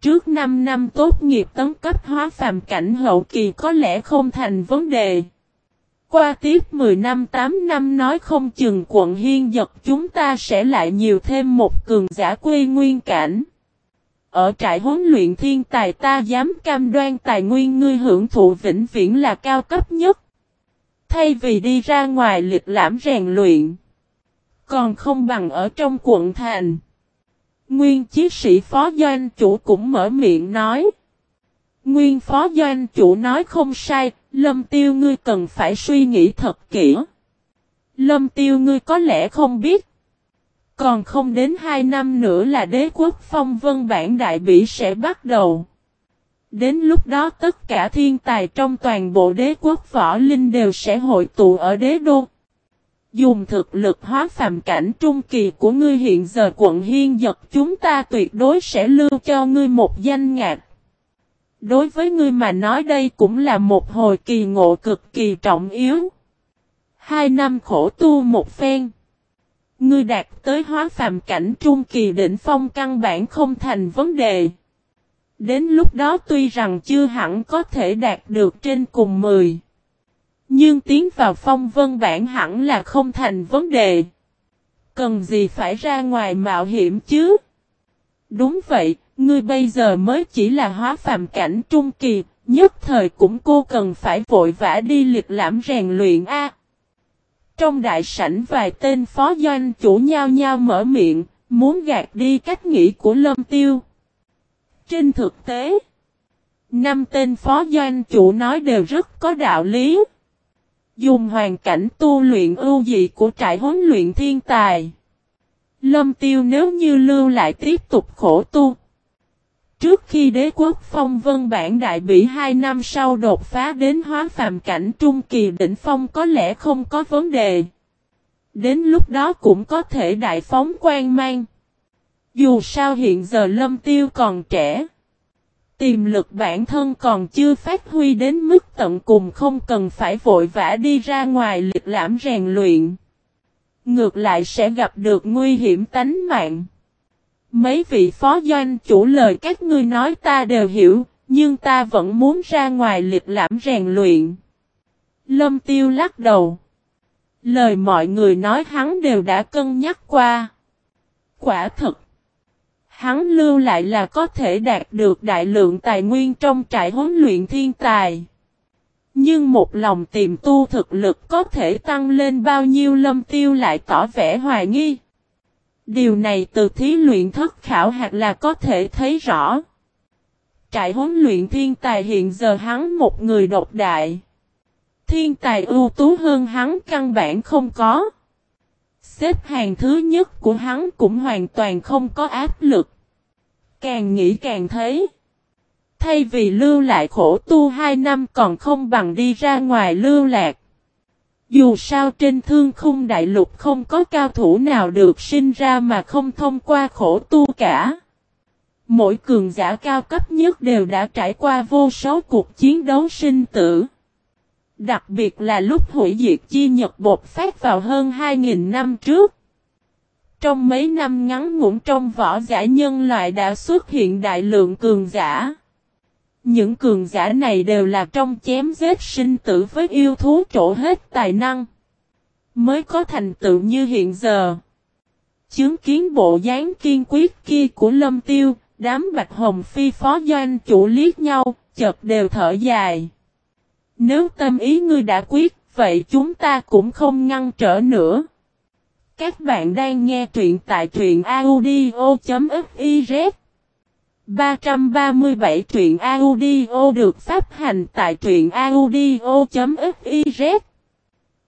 Trước 5 năm tốt nghiệp tấn cấp hóa phàm cảnh hậu kỳ có lẽ không thành vấn đề. Qua tiếp 10 năm 8 năm nói không chừng quận hiên giật chúng ta sẽ lại nhiều thêm một cường giả quê nguyên cảnh. Ở trại huấn luyện thiên tài ta dám cam đoan tài nguyên ngươi hưởng thụ vĩnh viễn là cao cấp nhất. Thay vì đi ra ngoài lịch lãm rèn luyện. Còn không bằng ở trong quận thành. Nguyên chiến sĩ phó doanh chủ cũng mở miệng nói. Nguyên phó doanh chủ nói không sai, lâm tiêu ngươi cần phải suy nghĩ thật kỹ. Lâm tiêu ngươi có lẽ không biết. Còn không đến hai năm nữa là đế quốc phong vân bản đại bỉ sẽ bắt đầu. Đến lúc đó tất cả thiên tài trong toàn bộ đế quốc võ linh đều sẽ hội tụ ở đế đô. Dùng thực lực hóa phàm cảnh trung kỳ của ngươi hiện giờ quận hiên giật chúng ta tuyệt đối sẽ lưu cho ngươi một danh ngạc. Đối với ngươi mà nói đây cũng là một hồi kỳ ngộ cực kỳ trọng yếu. Hai năm khổ tu một phen. Ngươi đạt tới hóa phàm cảnh trung kỳ đỉnh phong căn bản không thành vấn đề. Đến lúc đó tuy rằng chưa hẳn có thể đạt được trên cùng 10. Nhưng tiến vào phong vân bản hẳn là không thành vấn đề. Cần gì phải ra ngoài mạo hiểm chứ? Đúng vậy, ngươi bây giờ mới chỉ là hóa phàm cảnh trung kỳ, nhất thời cũng cô cần phải vội vã đi liệt lãm rèn luyện A. Trong đại sảnh vài tên phó doanh chủ nhau nhau mở miệng, muốn gạt đi cách nghĩ của Lâm Tiêu. Trên thực tế, năm tên phó doanh chủ nói đều rất có đạo lý. Dùng hoàn cảnh tu luyện ưu dị của trại huấn luyện thiên tài. Lâm Tiêu nếu như lưu lại tiếp tục khổ tu. Trước khi đế quốc phong vân bản đại bị hai năm sau đột phá đến hóa phàm cảnh trung kỳ đỉnh phong có lẽ không có vấn đề. Đến lúc đó cũng có thể đại phóng quan mang. Dù sao hiện giờ lâm tiêu còn trẻ. Tiềm lực bản thân còn chưa phát huy đến mức tận cùng không cần phải vội vã đi ra ngoài liệt lãm rèn luyện. Ngược lại sẽ gặp được nguy hiểm tánh mạng. Mấy vị phó doanh chủ lời các ngươi nói ta đều hiểu, nhưng ta vẫn muốn ra ngoài liệt lãm rèn luyện. Lâm tiêu lắc đầu. Lời mọi người nói hắn đều đã cân nhắc qua. Quả thật. Hắn lưu lại là có thể đạt được đại lượng tài nguyên trong trại huấn luyện thiên tài. Nhưng một lòng tìm tu thực lực có thể tăng lên bao nhiêu lâm tiêu lại tỏ vẻ hoài nghi. Điều này từ thí luyện thất khảo hạt là có thể thấy rõ. Trại huấn luyện thiên tài hiện giờ hắn một người độc đại. Thiên tài ưu tú hơn hắn căn bản không có. Xếp hàng thứ nhất của hắn cũng hoàn toàn không có áp lực. Càng nghĩ càng thấy. Thay vì lưu lại khổ tu hai năm còn không bằng đi ra ngoài lưu lạc. Dù sao trên thương khung đại lục không có cao thủ nào được sinh ra mà không thông qua khổ tu cả. Mỗi cường giả cao cấp nhất đều đã trải qua vô số cuộc chiến đấu sinh tử. Đặc biệt là lúc hủy diệt chi nhật bột phát vào hơn 2.000 năm trước. Trong mấy năm ngắn ngủn trong võ giả nhân loại đã xuất hiện đại lượng cường giả. Những cường giả này đều là trong chém giết sinh tử với yêu thú trổ hết tài năng. Mới có thành tựu như hiện giờ. Chứng kiến bộ dáng kiên quyết kia của lâm tiêu, đám bạch hồng phi phó doanh chủ liếc nhau, chợt đều thở dài. Nếu tâm ý ngươi đã quyết, vậy chúng ta cũng không ngăn trở nữa. Các bạn đang nghe truyện tại truyện audio.fiz 337 truyện audio được phát hành tại truyện audio.fiz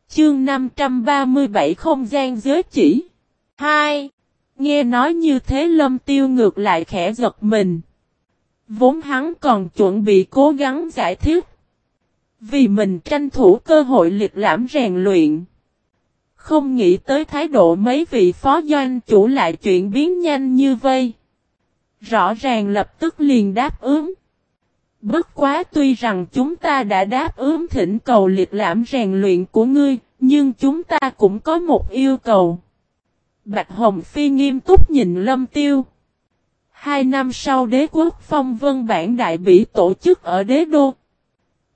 Chương 537 không gian giới chỉ 2. Nghe nói như thế lâm tiêu ngược lại khẽ giật mình. Vốn hắn còn chuẩn bị cố gắng giải thích. Vì mình tranh thủ cơ hội liệt lãm rèn luyện. Không nghĩ tới thái độ mấy vị phó doanh chủ lại chuyện biến nhanh như vây. Rõ ràng lập tức liền đáp ứng. Bất quá tuy rằng chúng ta đã đáp ứng thỉnh cầu liệt lãm rèn luyện của ngươi, nhưng chúng ta cũng có một yêu cầu. Bạch Hồng Phi nghiêm túc nhìn Lâm Tiêu. Hai năm sau đế quốc phong vân bản đại bị tổ chức ở đế đô.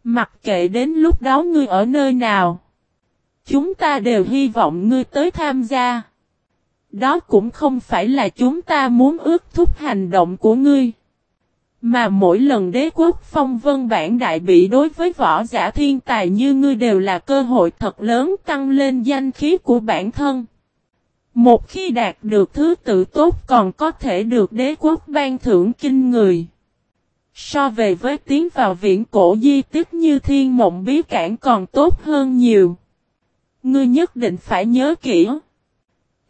Mặc kệ đến lúc đó ngươi ở nơi nào. Chúng ta đều hy vọng ngươi tới tham gia. Đó cũng không phải là chúng ta muốn ước thúc hành động của ngươi. Mà mỗi lần đế quốc phong vân bản đại bị đối với võ giả thiên tài như ngươi đều là cơ hội thật lớn tăng lên danh khí của bản thân. Một khi đạt được thứ tự tốt còn có thể được đế quốc ban thưởng kinh người. So về với tiến vào viện cổ di tích như thiên mộng bí cản còn tốt hơn nhiều. Ngươi nhất định phải nhớ kỹ.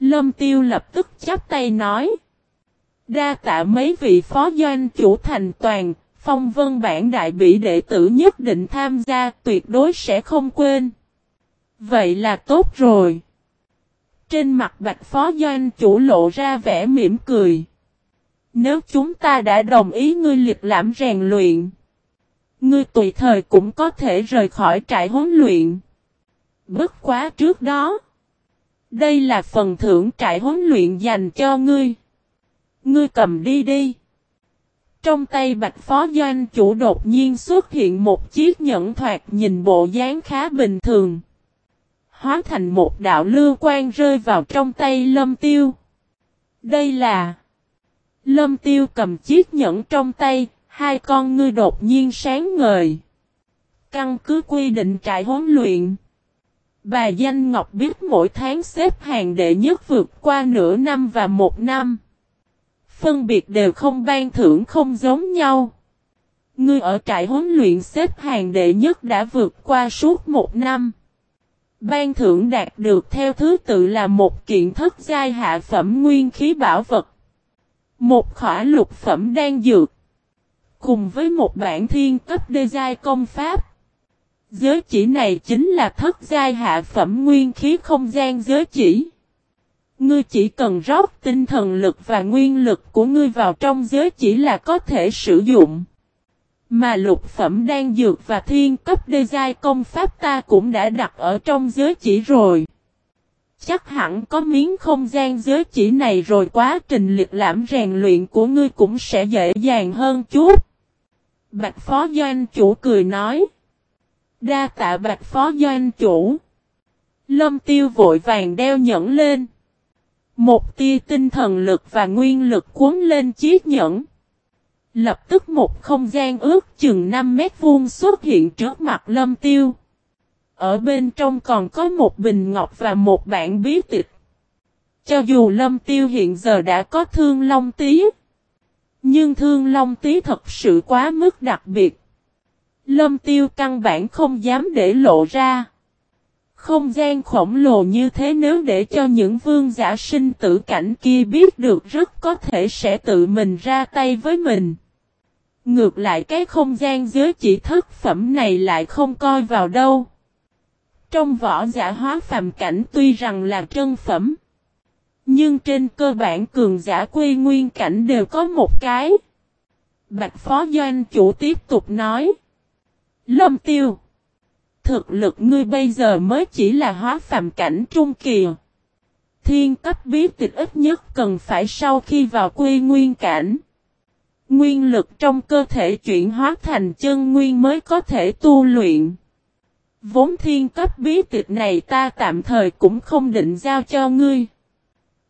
Lâm Tiêu lập tức chắp tay nói. Đa tạ mấy vị phó doanh chủ thành toàn, phong vân bản đại bị đệ tử nhất định tham gia tuyệt đối sẽ không quên. Vậy là tốt rồi. Trên mặt bạch phó doanh chủ lộ ra vẻ mỉm cười. Nếu chúng ta đã đồng ý ngươi liệt lãm rèn luyện. Ngươi tùy thời cũng có thể rời khỏi trại huấn luyện. Bất quá trước đó. Đây là phần thưởng trại huấn luyện dành cho ngươi. Ngươi cầm đi đi. Trong tay bạch phó doanh chủ đột nhiên xuất hiện một chiếc nhẫn thoạt nhìn bộ dáng khá bình thường. Hóa thành một đạo lưu quan rơi vào trong tay lâm tiêu. Đây là... Lâm tiêu cầm chiếc nhẫn trong tay, hai con ngươi đột nhiên sáng ngời. Căn cứ quy định trại huấn luyện. Bà Danh Ngọc biết mỗi tháng xếp hàng đệ nhất vượt qua nửa năm và một năm. Phân biệt đều không ban thưởng không giống nhau. Ngươi ở trại huấn luyện xếp hàng đệ nhất đã vượt qua suốt một năm. Ban thưởng đạt được theo thứ tự là một kiện thất giai hạ phẩm nguyên khí bảo vật. Một khỏa lục phẩm đang dược. Cùng với một bản thiên cấp đê giai công pháp. Giới chỉ này chính là thất giai hạ phẩm nguyên khí không gian giới chỉ. Ngươi chỉ cần rót tinh thần lực và nguyên lực của ngươi vào trong giới chỉ là có thể sử dụng. Mà lục phẩm đang dược và thiên cấp đê giai công pháp ta cũng đã đặt ở trong giới chỉ rồi. Chắc hẳn có miếng không gian giới chỉ này rồi quá trình liệt lãm rèn luyện của ngươi cũng sẽ dễ dàng hơn chút. Bạch Phó Doanh Chủ cười nói. Đa tạ Bạch Phó Doanh Chủ. Lâm Tiêu vội vàng đeo nhẫn lên. Một tia tinh thần lực và nguyên lực cuốn lên chiếc nhẫn. Lập tức một không gian ước chừng 5 mét vuông xuất hiện trước mặt lâm tiêu. Ở bên trong còn có một bình ngọc và một bản bí tịch. Cho dù lâm tiêu hiện giờ đã có thương long tí. Nhưng thương long tí thật sự quá mức đặc biệt. Lâm tiêu căn bản không dám để lộ ra. Không gian khổng lồ như thế nếu để cho những vương giả sinh tử cảnh kia biết được rất có thể sẽ tự mình ra tay với mình. Ngược lại cái không gian giới chỉ thất phẩm này lại không coi vào đâu. Trong võ giả hóa phàm cảnh tuy rằng là trân phẩm. Nhưng trên cơ bản cường giả quy nguyên cảnh đều có một cái. Bạch Phó Doanh chủ tiếp tục nói. Lâm tiêu. Thực lực ngươi bây giờ mới chỉ là hóa phàm cảnh trung kỳ. Thiên cấp bí tịch ít nhất cần phải sau khi vào quy nguyên cảnh. Nguyên lực trong cơ thể chuyển hóa thành chân nguyên mới có thể tu luyện. Vốn thiên cấp bí tịch này ta tạm thời cũng không định giao cho ngươi.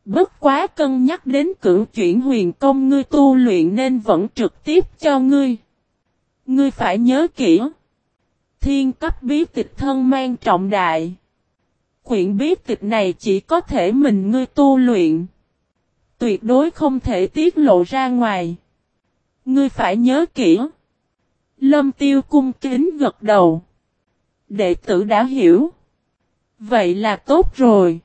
Bất quá cân nhắc đến cử chuyển huyền công ngươi tu luyện nên vẫn trực tiếp cho ngươi. Ngươi phải nhớ kỹ. Thiên cấp bí tịch thân mang trọng đại. Quyển bí tịch này chỉ có thể mình ngươi tu luyện. Tuyệt đối không thể tiết lộ ra ngoài. Ngươi phải nhớ kỹ. Lâm tiêu cung kính gật đầu. Đệ tử đã hiểu. Vậy là tốt rồi.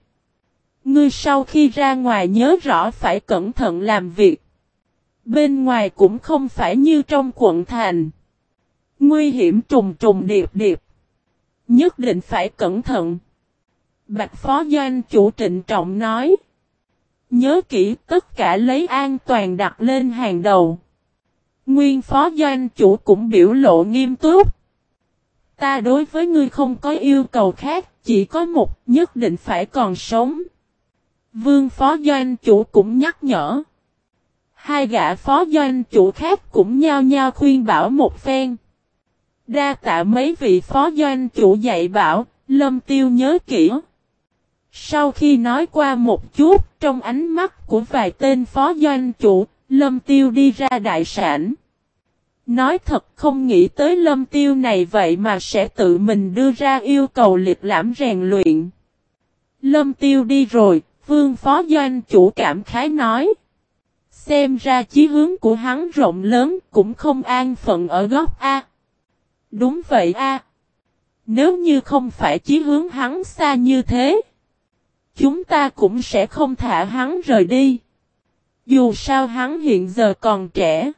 Ngươi sau khi ra ngoài nhớ rõ phải cẩn thận làm việc. Bên ngoài cũng không phải như trong quận thành. Nguy hiểm trùng trùng điệp điệp. Nhất định phải cẩn thận. Bạch Phó Doanh chủ trịnh trọng nói. Nhớ kỹ tất cả lấy an toàn đặt lên hàng đầu. Nguyên Phó Doanh chủ cũng biểu lộ nghiêm túc. Ta đối với ngươi không có yêu cầu khác, chỉ có một nhất định phải còn sống. Vương Phó Doanh chủ cũng nhắc nhở. Hai gã Phó Doanh chủ khác cũng nhao nhao khuyên bảo một phen. Đa tạ mấy vị phó doanh chủ dạy bảo, lâm tiêu nhớ kỹ. Sau khi nói qua một chút, trong ánh mắt của vài tên phó doanh chủ, lâm tiêu đi ra đại sản. Nói thật không nghĩ tới lâm tiêu này vậy mà sẽ tự mình đưa ra yêu cầu liệt lãm rèn luyện. Lâm tiêu đi rồi, vương phó doanh chủ cảm khái nói. Xem ra chí hướng của hắn rộng lớn cũng không an phận ở góc A. Đúng vậy a. Nếu như không phải chí hướng hắn xa như thế, chúng ta cũng sẽ không thả hắn rời đi. Dù sao hắn hiện giờ còn trẻ,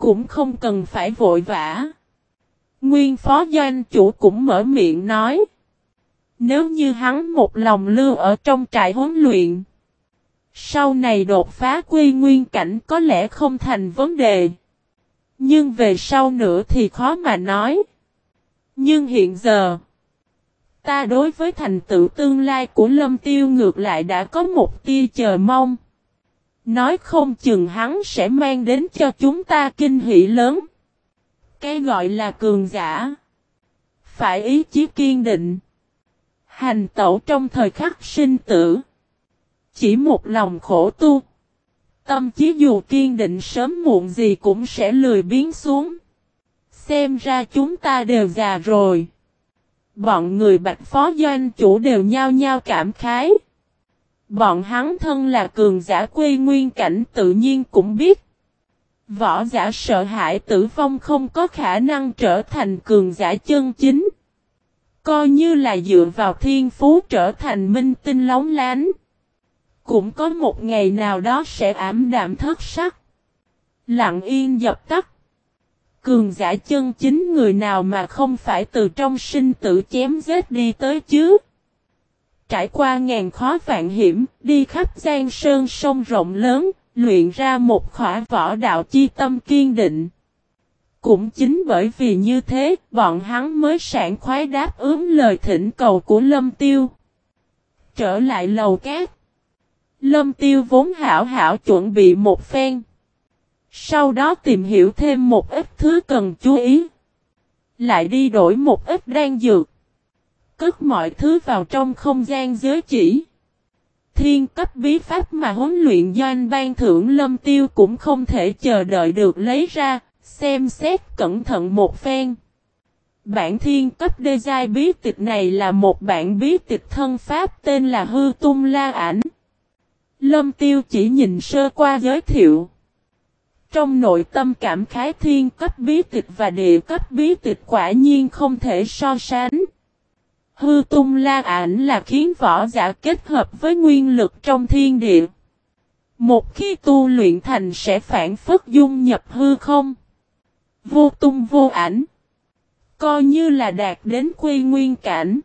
cũng không cần phải vội vã. Nguyên phó doanh chủ cũng mở miệng nói. Nếu như hắn một lòng lưu ở trong trại huấn luyện, sau này đột phá quy nguyên cảnh có lẽ không thành vấn đề. Nhưng về sau nữa thì khó mà nói. Nhưng hiện giờ, ta đối với thành tựu tương lai của Lâm Tiêu ngược lại đã có một tia chờ mong. Nói không chừng hắn sẽ mang đến cho chúng ta kinh hỷ lớn. Cái gọi là cường giả. Phải ý chí kiên định. Hành tẩu trong thời khắc sinh tử. Chỉ một lòng khổ tu. Tâm chí dù kiên định sớm muộn gì cũng sẽ lười biến xuống. Xem ra chúng ta đều già rồi. Bọn người bạch phó doanh chủ đều nhao nhao cảm khái. Bọn hắn thân là cường giả quê nguyên cảnh tự nhiên cũng biết. Võ giả sợ hãi tử vong không có khả năng trở thành cường giả chân chính. Coi như là dựa vào thiên phú trở thành minh tinh lóng lánh. Cũng có một ngày nào đó sẽ ảm đạm thất sắc. Lặng yên dập tắt. Cường giả chân chính người nào mà không phải từ trong sinh tử chém giết đi tới chứ. Trải qua ngàn khó vạn hiểm, đi khắp gian sơn sông rộng lớn, luyện ra một khỏa võ đạo chi tâm kiên định. Cũng chính bởi vì như thế, bọn hắn mới sảng khoái đáp ứng lời thỉnh cầu của Lâm Tiêu. Trở lại lầu cát. Lâm Tiêu vốn hảo hảo chuẩn bị một phen. Sau đó tìm hiểu thêm một ít thứ cần chú ý. Lại đi đổi một ít đan dược. Cất mọi thứ vào trong không gian giới chỉ. Thiên cấp bí pháp mà huấn luyện doanh ban thưởng lâm tiêu cũng không thể chờ đợi được lấy ra, xem xét cẩn thận một phen. Bản thiên cấp đê giai bí tịch này là một bản bí tịch thân pháp tên là Hư Tung La Ảnh. Lâm tiêu chỉ nhìn sơ qua giới thiệu. Trong nội tâm cảm khái thiên cấp bí tịch và địa cấp bí tịch quả nhiên không thể so sánh. Hư tung la ảnh là khiến võ giả kết hợp với nguyên lực trong thiên địa. Một khi tu luyện thành sẽ phản phất dung nhập hư không. Vô tung vô ảnh. Coi như là đạt đến quy nguyên cảnh.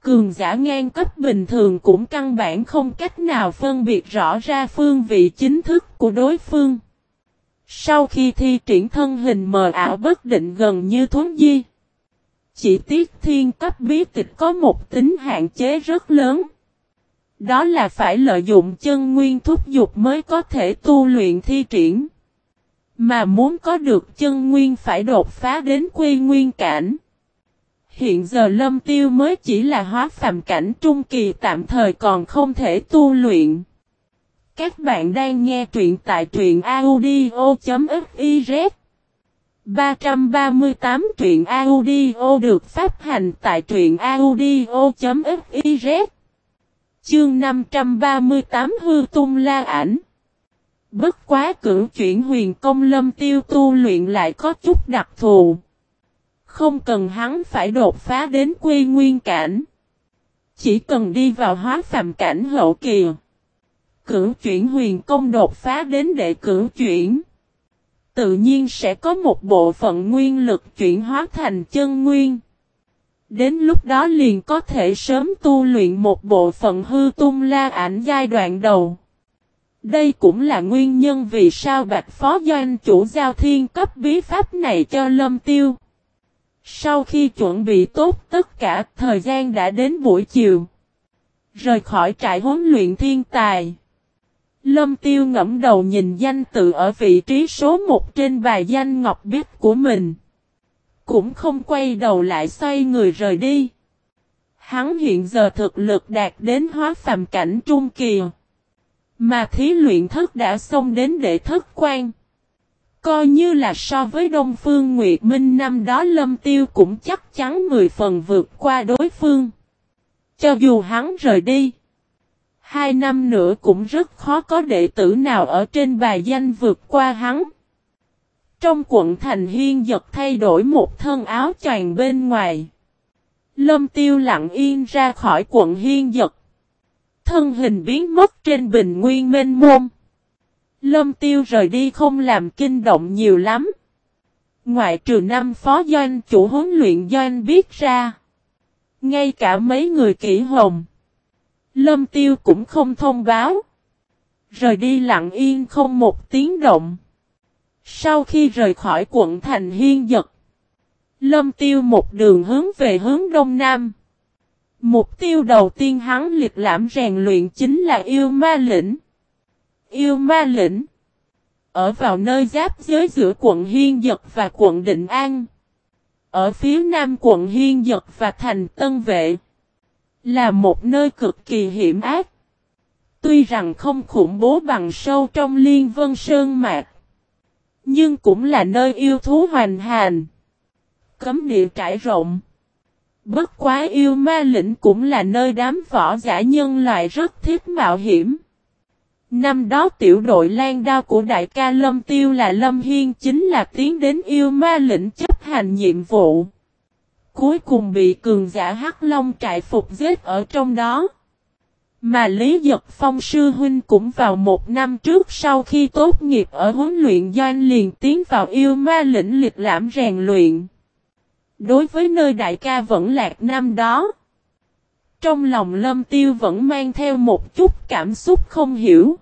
Cường giả ngang cấp bình thường cũng căn bản không cách nào phân biệt rõ ra phương vị chính thức của đối phương. Sau khi thi triển thân hình mờ ảo bất định gần như thốn di. Chỉ tiếc thiên cấp bí tịch có một tính hạn chế rất lớn. Đó là phải lợi dụng chân nguyên thúc dục mới có thể tu luyện thi triển. Mà muốn có được chân nguyên phải đột phá đến quy nguyên cảnh. Hiện giờ lâm tiêu mới chỉ là hóa phàm cảnh trung kỳ tạm thời còn không thể tu luyện. Các bạn đang nghe truyện tại truyện audio.fif 338 truyện audio được phát hành tại truyện audio.fiz Chương 538 hư tung la ảnh Bất quá cử chuyển huyền công lâm tiêu tu luyện lại có chút đặc thù. Không cần hắn phải đột phá đến quy nguyên cảnh. Chỉ cần đi vào hóa phàm cảnh hậu kỳ. Cử chuyển huyền công đột phá đến đệ cử chuyển. Tự nhiên sẽ có một bộ phận nguyên lực chuyển hóa thành chân nguyên. Đến lúc đó liền có thể sớm tu luyện một bộ phận hư tung la ảnh giai đoạn đầu. Đây cũng là nguyên nhân vì sao Bạch Phó Doanh chủ giao thiên cấp bí pháp này cho Lâm Tiêu. Sau khi chuẩn bị tốt tất cả, thời gian đã đến buổi chiều. Rời khỏi trại huấn luyện thiên tài. Lâm Tiêu ngẫm đầu nhìn danh tự ở vị trí số 1 trên bài danh ngọc biết của mình. Cũng không quay đầu lại xoay người rời đi. Hắn hiện giờ thực lực đạt đến hóa phàm cảnh trung kỳ. Mà thí luyện thức đã xông đến đệ thất quan. Coi như là so với Đông Phương Nguyệt Minh năm đó Lâm Tiêu cũng chắc chắn 10 phần vượt qua đối phương. Cho dù hắn rời đi. Hai năm nữa cũng rất khó có đệ tử nào ở trên bài danh vượt qua hắn. Trong quận thành hiên giật thay đổi một thân áo choàng bên ngoài. Lâm tiêu lặng yên ra khỏi quận hiên giật. Thân hình biến mất trên bình nguyên mênh môn. Lâm tiêu rời đi không làm kinh động nhiều lắm. Ngoại trừ năm phó doanh chủ huấn luyện doanh biết ra. Ngay cả mấy người kỹ hồng. Lâm tiêu cũng không thông báo. Rời đi lặng yên không một tiếng động. Sau khi rời khỏi quận thành hiên giật. Lâm tiêu một đường hướng về hướng đông nam. Mục tiêu đầu tiên hắn liệt lãm rèn luyện chính là yêu ma lĩnh. Yêu ma lĩnh. Ở vào nơi giáp giới giữa quận Hiên Dật và quận Định An. Ở phía nam quận Hiên Dật và thành Tân Vệ. Là một nơi cực kỳ hiểm ác. Tuy rằng không khủng bố bằng sâu trong liên vân sơn mạc. Nhưng cũng là nơi yêu thú hoành hành. Cấm địa trải rộng. Bất quá yêu ma lĩnh cũng là nơi đám võ giả nhân loại rất thích mạo hiểm. Năm đó tiểu đội lan đao của đại ca Lâm Tiêu là Lâm Hiên chính là tiến đến yêu ma lĩnh chấp hành nhiệm vụ. Cuối cùng bị cường giả Hắc Long trại phục giết ở trong đó. Mà Lý Dật Phong sư huynh cũng vào một năm trước sau khi tốt nghiệp ở huấn luyện doanh liền tiến vào yêu ma lĩnh liệt lãm rèn luyện. Đối với nơi đại ca vẫn lạc năm đó. Trong lòng lâm tiêu vẫn mang theo một chút cảm xúc không hiểu.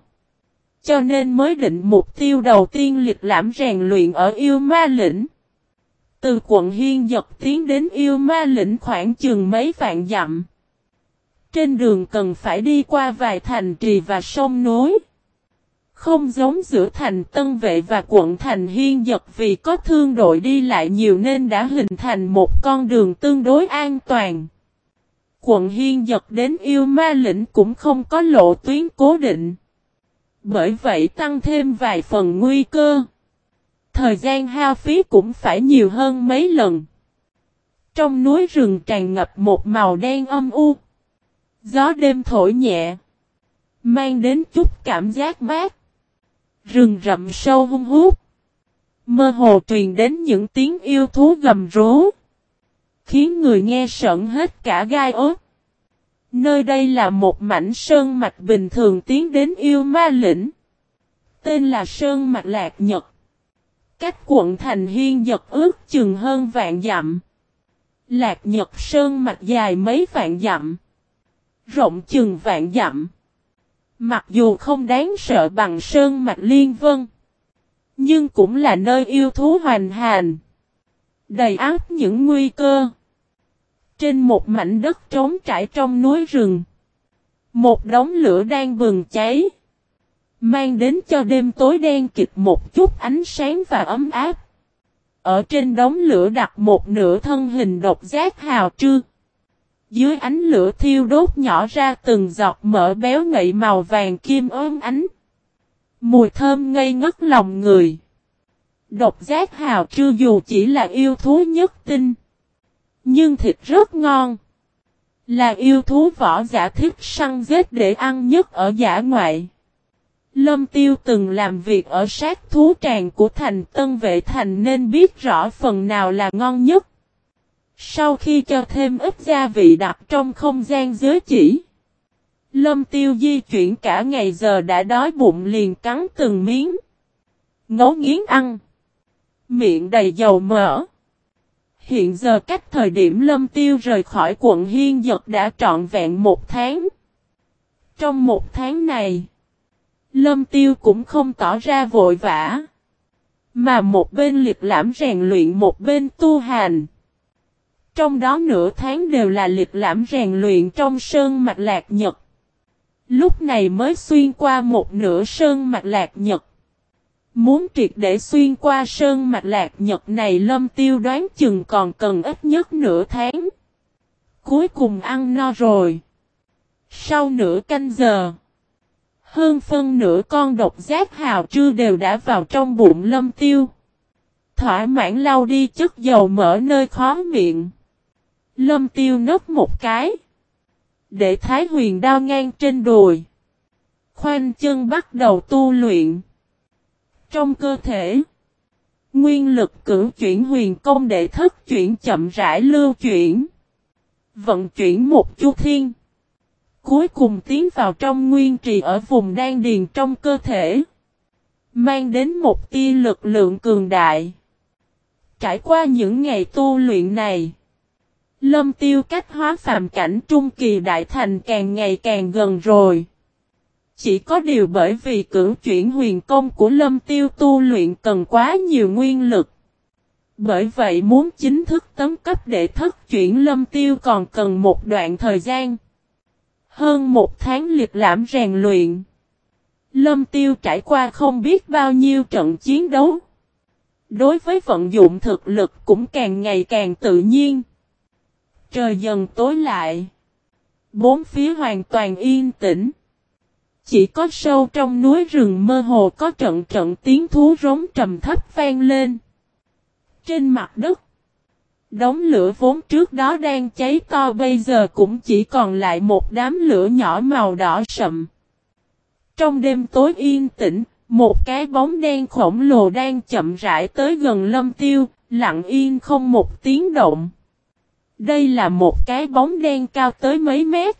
Cho nên mới định mục tiêu đầu tiên liệt lãm rèn luyện ở yêu ma lĩnh. Từ quận Hiên dọc tiến đến yêu ma lĩnh khoảng chừng mấy vạn dặm. Trên đường cần phải đi qua vài thành trì và sông núi. Không giống giữa thành Tân Vệ và quận thành Hiên Dật vì có thương đội đi lại nhiều nên đã hình thành một con đường tương đối an toàn. Quận Hiên Dật đến yêu ma lĩnh cũng không có lộ tuyến cố định. Bởi vậy tăng thêm vài phần nguy cơ. Thời gian hao phí cũng phải nhiều hơn mấy lần. Trong núi rừng tràn ngập một màu đen âm u. Gió đêm thổi nhẹ. Mang đến chút cảm giác mát. Rừng rậm sâu hung hút. Mơ hồ truyền đến những tiếng yêu thú gầm rú. Khiến người nghe sợn hết cả gai ốt. Nơi đây là một mảnh sơn mạch bình thường tiến đến yêu ma lĩnh. Tên là Sơn Mạch Lạc Nhật. Cách quận thành hiên giật ước chừng hơn vạn dặm. Lạc Nhật Sơn Mạch dài mấy vạn dặm. Rộng chừng vạn dặm. Mặc dù không đáng sợ bằng Sơn Mạch Liên Vân. Nhưng cũng là nơi yêu thú hoành hành. Đầy áp những nguy cơ. Trên một mảnh đất trống trải trong núi rừng. Một đống lửa đang bừng cháy. Mang đến cho đêm tối đen kịch một chút ánh sáng và ấm áp. Ở trên đống lửa đặt một nửa thân hình độc giác hào trư. Dưới ánh lửa thiêu đốt nhỏ ra từng giọt mỡ béo ngậy màu vàng kim ốm ánh. Mùi thơm ngây ngất lòng người. Độc giác hào trư dù chỉ là yêu thú nhất tinh. Nhưng thịt rất ngon. Là yêu thú võ giả thích săn giết để ăn nhất ở giả ngoại. Lâm Tiêu từng làm việc ở sát thú tràng của thành Tân Vệ Thành nên biết rõ phần nào là ngon nhất. Sau khi cho thêm ít gia vị đặt trong không gian giới chỉ. Lâm Tiêu di chuyển cả ngày giờ đã đói bụng liền cắn từng miếng. Ngấu nghiến ăn. Miệng đầy dầu mỡ. Hiện giờ cách thời điểm Lâm Tiêu rời khỏi quận Hiên Giật đã trọn vẹn một tháng. Trong một tháng này, Lâm Tiêu cũng không tỏ ra vội vã. Mà một bên liệt lãm rèn luyện, một bên tu hành. Trong đó nửa tháng đều là liệt lãm rèn luyện trong sơn mạch lạc nhật. Lúc này mới xuyên qua một nửa sơn mạch lạc nhật. Muốn triệt để xuyên qua sơn mạch lạc nhật này, lâm tiêu đoán chừng còn cần ít nhất nửa tháng. Cuối cùng ăn no rồi. Sau nửa canh giờ. Hơn phân nửa con độc giác hào trư đều đã vào trong bụng lâm tiêu. Thỏa mãn lau đi chất dầu mỡ nơi khó miệng. Lâm tiêu nấp một cái. Để thái huyền đao ngang trên đùi. Khoanh chân bắt đầu tu luyện. Trong cơ thể. Nguyên lực cử chuyển huyền công để thất chuyển chậm rãi lưu chuyển. Vận chuyển một chu thiên. Cuối cùng tiến vào trong nguyên trì ở vùng đan điền trong cơ thể. Mang đến một tia lực lượng cường đại. Trải qua những ngày tu luyện này. Lâm tiêu cách hóa phàm cảnh trung kỳ đại thành càng ngày càng gần rồi. Chỉ có điều bởi vì cưỡng chuyển huyền công của lâm tiêu tu luyện cần quá nhiều nguyên lực. Bởi vậy muốn chính thức tấm cấp để thất chuyển lâm tiêu còn cần một đoạn thời gian. Hơn một tháng liệt lãm rèn luyện. Lâm tiêu trải qua không biết bao nhiêu trận chiến đấu. Đối với vận dụng thực lực cũng càng ngày càng tự nhiên. Trời dần tối lại. Bốn phía hoàn toàn yên tĩnh. Chỉ có sâu trong núi rừng mơ hồ có trận trận tiếng thú rống trầm thấp vang lên. Trên mặt đất. Đống lửa vốn trước đó đang cháy to bây giờ cũng chỉ còn lại một đám lửa nhỏ màu đỏ sậm. Trong đêm tối yên tĩnh, một cái bóng đen khổng lồ đang chậm rãi tới gần lâm tiêu, lặng yên không một tiếng động. Đây là một cái bóng đen cao tới mấy mét,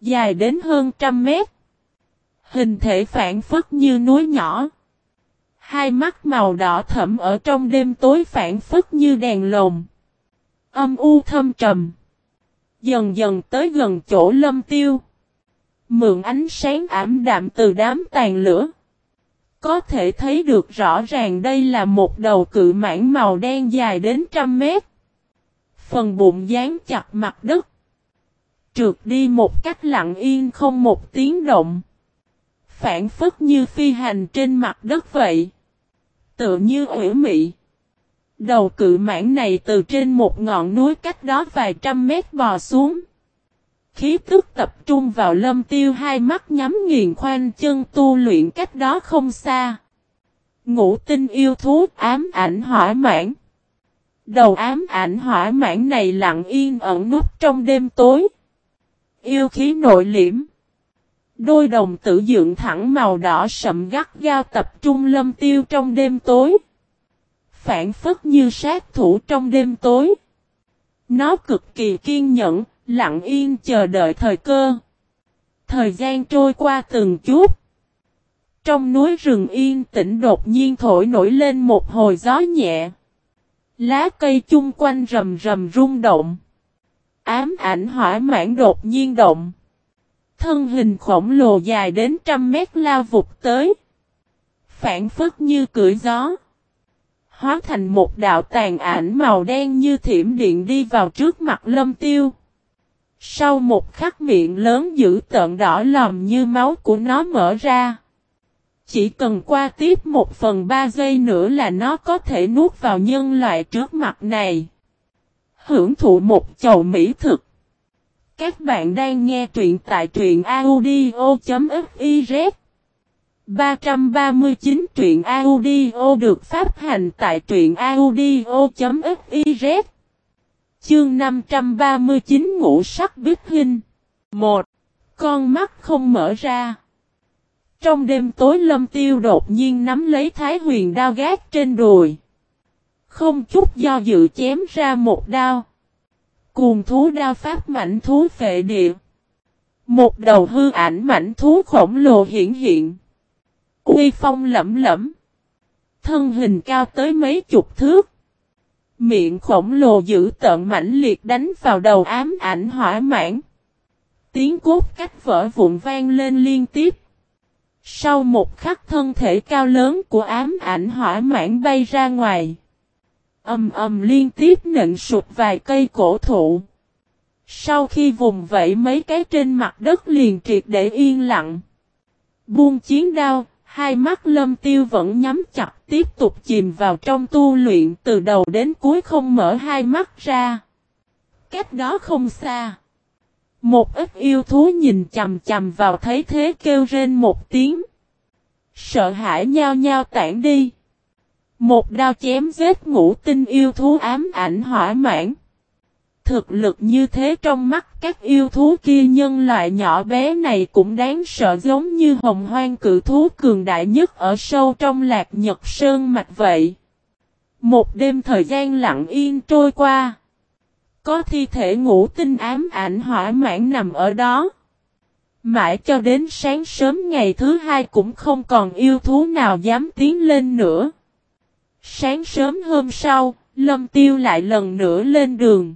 dài đến hơn trăm mét. Hình thể phản phất như núi nhỏ. Hai mắt màu đỏ thẫm ở trong đêm tối phản phất như đèn lồng. Âm u thâm trầm. Dần dần tới gần chỗ lâm tiêu. Mượn ánh sáng ảm đạm từ đám tàn lửa. Có thể thấy được rõ ràng đây là một đầu cự mãng màu đen dài đến trăm mét. Phần bụng dán chặt mặt đất. Trượt đi một cách lặng yên không một tiếng động. Phản phất như phi hành trên mặt đất vậy. Tựa như ủy mị. Đầu cự mãn này từ trên một ngọn núi cách đó vài trăm mét bò xuống. Khí tức tập trung vào lâm tiêu hai mắt nhắm nghiền khoanh chân tu luyện cách đó không xa. Ngũ tinh yêu thú ám ảnh hỏa mãn. Đầu ám ảnh hỏa mãn này lặng yên ẩn nút trong đêm tối. Yêu khí nội liễm. Đôi đồng tử dựng thẳng màu đỏ sậm gắt gao tập trung lâm tiêu trong đêm tối. Phản phất như sát thủ trong đêm tối. Nó cực kỳ kiên nhẫn, lặng yên chờ đợi thời cơ. Thời gian trôi qua từng chút. Trong núi rừng yên tĩnh đột nhiên thổi nổi lên một hồi gió nhẹ. Lá cây chung quanh rầm rầm rung động. Ám ảnh hỏa mãn đột nhiên động. Thân hình khổng lồ dài đến trăm mét lao vụt tới. Phản phất như cưỡi gió. Hóa thành một đạo tàn ảnh màu đen như thiểm điện đi vào trước mặt lâm tiêu. Sau một khắc miệng lớn giữ tợn đỏ lòm như máu của nó mở ra. Chỉ cần qua tiếp một phần ba giây nữa là nó có thể nuốt vào nhân loại trước mặt này. Hưởng thụ một chầu mỹ thực. Các bạn đang nghe truyện tại truyện audio.fif 339 truyện audio được phát hành tại truyện audio.fiz Chương 539 ngũ sắc bích hình 1. Con mắt không mở ra Trong đêm tối lâm tiêu đột nhiên nắm lấy thái huyền đao gác trên đùi Không chút do dự chém ra một đao Cuồng thú đao pháp mảnh thú phệ địa. Một đầu hư ảnh mảnh thú khổng lồ hiển hiện. Uy phong lẫm lẫm. Thân hình cao tới mấy chục thước. Miệng khổng lồ giữ tợn mãnh liệt đánh vào đầu ám ảnh hỏa mãn. Tiếng cốt cách vỡ vụn vang lên liên tiếp. Sau một khắc thân thể cao lớn của ám ảnh hỏa mãn bay ra ngoài. Âm âm liên tiếp nện sụp vài cây cổ thụ. Sau khi vùng vẫy mấy cái trên mặt đất liền triệt để yên lặng. Buông chiến đao, hai mắt lâm tiêu vẫn nhắm chặt, tiếp tục chìm vào trong tu luyện, từ đầu đến cuối không mở hai mắt ra. Cách đó không xa. Một ít yêu thú nhìn chầm chầm vào thấy thế kêu rên một tiếng. Sợ hãi nhao nhao tản đi. Một đao chém giết ngũ tinh yêu thú ám ảnh hỏa mãn. Thực lực như thế trong mắt các yêu thú kia nhân loại nhỏ bé này cũng đáng sợ giống như hồng hoang cự thú cường đại nhất ở sâu trong lạc nhật sơn mạch vậy. Một đêm thời gian lặng yên trôi qua. Có thi thể ngủ tinh ám ảnh hỏa mãn nằm ở đó. Mãi cho đến sáng sớm ngày thứ hai cũng không còn yêu thú nào dám tiến lên nữa. Sáng sớm hôm sau, Lâm Tiêu lại lần nữa lên đường.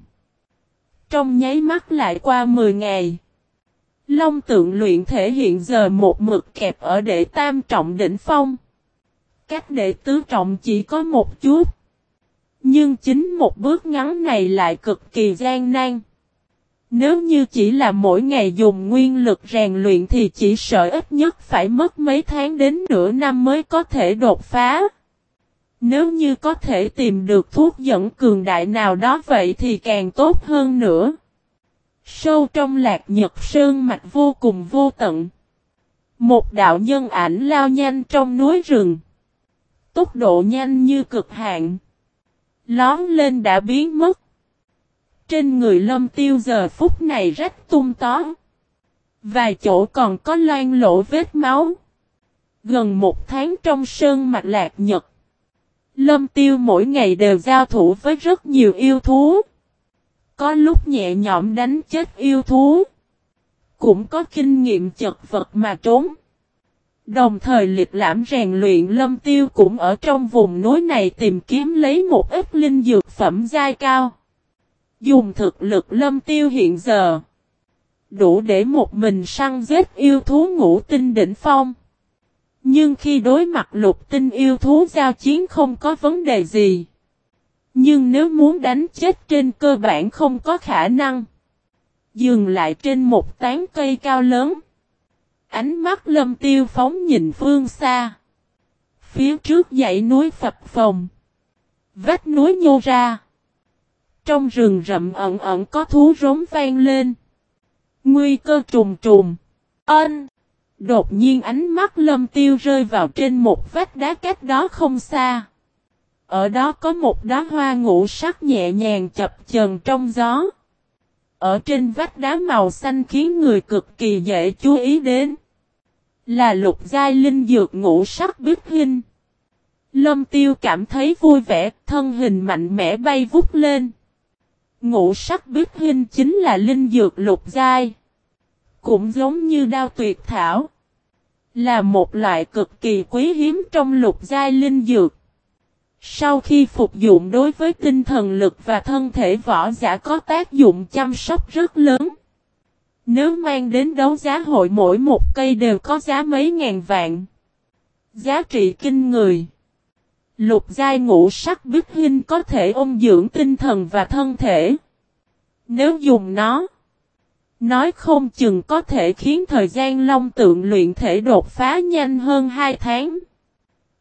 Trong nháy mắt lại qua 10 ngày. Long tượng luyện thể hiện giờ một mực kẹp ở đệ tam trọng đỉnh phong. Các đệ tứ trọng chỉ có một chút. Nhưng chính một bước ngắn này lại cực kỳ gian nan. Nếu như chỉ là mỗi ngày dùng nguyên lực rèn luyện thì chỉ sợ ít nhất phải mất mấy tháng đến nửa năm mới có thể đột phá. Nếu như có thể tìm được thuốc dẫn cường đại nào đó vậy thì càng tốt hơn nữa. Sâu trong lạc nhật sơn mạch vô cùng vô tận. Một đạo nhân ảnh lao nhanh trong núi rừng. Tốc độ nhanh như cực hạn. Lón lên đã biến mất. Trên người lâm tiêu giờ phút này rách tung tó. Vài chỗ còn có loan lỗ vết máu. Gần một tháng trong sơn mạch lạc nhật. Lâm tiêu mỗi ngày đều giao thủ với rất nhiều yêu thú. Có lúc nhẹ nhõm đánh chết yêu thú. Cũng có kinh nghiệm chật vật mà trốn. Đồng thời liệt lãm rèn luyện, lâm tiêu cũng ở trong vùng núi này tìm kiếm lấy một ít linh dược phẩm giai cao. Dùng thực lực lâm tiêu hiện giờ. Đủ để một mình săn giết yêu thú ngũ tinh đỉnh phong. Nhưng khi đối mặt lục tinh yêu thú giao chiến không có vấn đề gì. Nhưng nếu muốn đánh chết trên cơ bản không có khả năng. Dừng lại trên một tán cây cao lớn. Ánh mắt lâm tiêu phóng nhìn phương xa. Phía trước dãy núi phập phồng. Vách núi nhô ra. Trong rừng rậm ẩn ẩn có thú rống vang lên. Nguy cơ trùng trùng. Ân. Đột nhiên ánh mắt lâm tiêu rơi vào trên một vách đá cách đó không xa. Ở đó có một đá hoa ngũ sắc nhẹ nhàng chập chờn trong gió. Ở trên vách đá màu xanh khiến người cực kỳ dễ chú ý đến. Là lục giai linh dược ngũ sắc biết hình. Lâm tiêu cảm thấy vui vẻ, thân hình mạnh mẽ bay vút lên. Ngũ sắc biết hình chính là linh dược lục giai. Cũng giống như đao tuyệt thảo. Là một loại cực kỳ quý hiếm trong lục giai linh dược. Sau khi phục dụng đối với tinh thần lực và thân thể võ giả có tác dụng chăm sóc rất lớn. Nếu mang đến đấu giá hội mỗi một cây đều có giá mấy ngàn vạn. Giá trị kinh người. Lục giai ngũ sắc bích hình có thể ôn dưỡng tinh thần và thân thể. Nếu dùng nó, nói không chừng có thể khiến thời gian long tượng luyện thể đột phá nhanh hơn 2 tháng.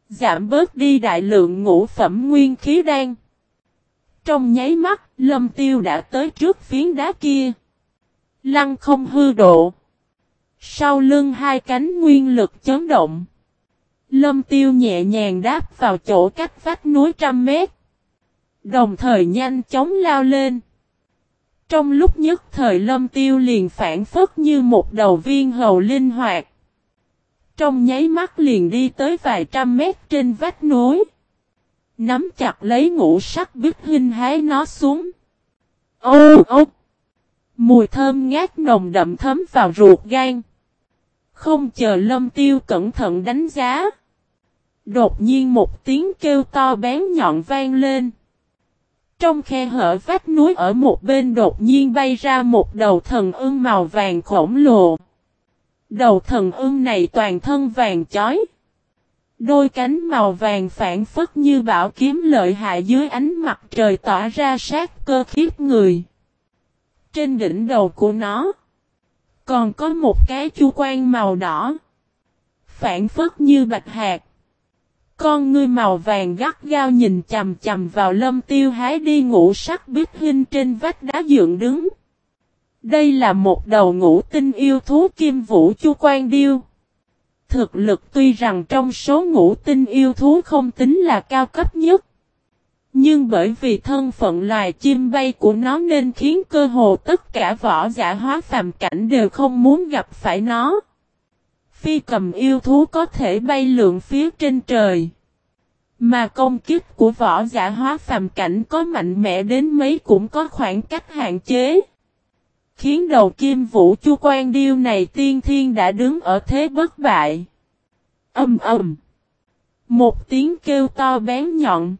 Giảm bớt đi đại lượng ngũ phẩm nguyên khí đan. Trong nháy mắt, lâm tiêu đã tới trước phiến đá kia. Lăng không hư độ. Sau lưng hai cánh nguyên lực chấn động. Lâm tiêu nhẹ nhàng đáp vào chỗ cách vách núi trăm mét. Đồng thời nhanh chóng lao lên. Trong lúc nhất thời lâm tiêu liền phản phất như một đầu viên hầu linh hoạt. Trong nháy mắt liền đi tới vài trăm mét trên vách núi. Nắm chặt lấy ngũ sắc bích hình hái nó xuống. Ô ô! Mùi thơm ngát nồng đậm thấm vào ruột gan. Không chờ lâm tiêu cẩn thận đánh giá. Đột nhiên một tiếng kêu to bén nhọn vang lên. Trong khe hở vách núi ở một bên đột nhiên bay ra một đầu thần ưng màu vàng khổng lồ. Đầu thần ưng này toàn thân vàng chói. Đôi cánh màu vàng phản phất như bảo kiếm lợi hại dưới ánh mặt trời tỏa ra sát cơ khiếp người. Trên đỉnh đầu của nó, còn có một cái chu quan màu đỏ. Phản phất như bạch hạt. Con ngươi màu vàng gắt gao nhìn chầm chầm vào lâm tiêu hái đi ngủ sắc bít hình trên vách đá dựng đứng. Đây là một đầu ngũ tinh yêu thú kim vũ chu quan điêu. Thực lực tuy rằng trong số ngũ tinh yêu thú không tính là cao cấp nhất. Nhưng bởi vì thân phận loài chim bay của nó nên khiến cơ hồ tất cả võ giả hóa phàm cảnh đều không muốn gặp phải nó. Phi cầm yêu thú có thể bay lượn phía trên trời. Mà công kích của võ giả hóa phàm cảnh có mạnh mẽ đến mấy cũng có khoảng cách hạn chế. Khiến đầu kim vũ chu quan điêu này tiên thiên đã đứng ở thế bất bại. Âm ầm. Một tiếng kêu to bén nhọn.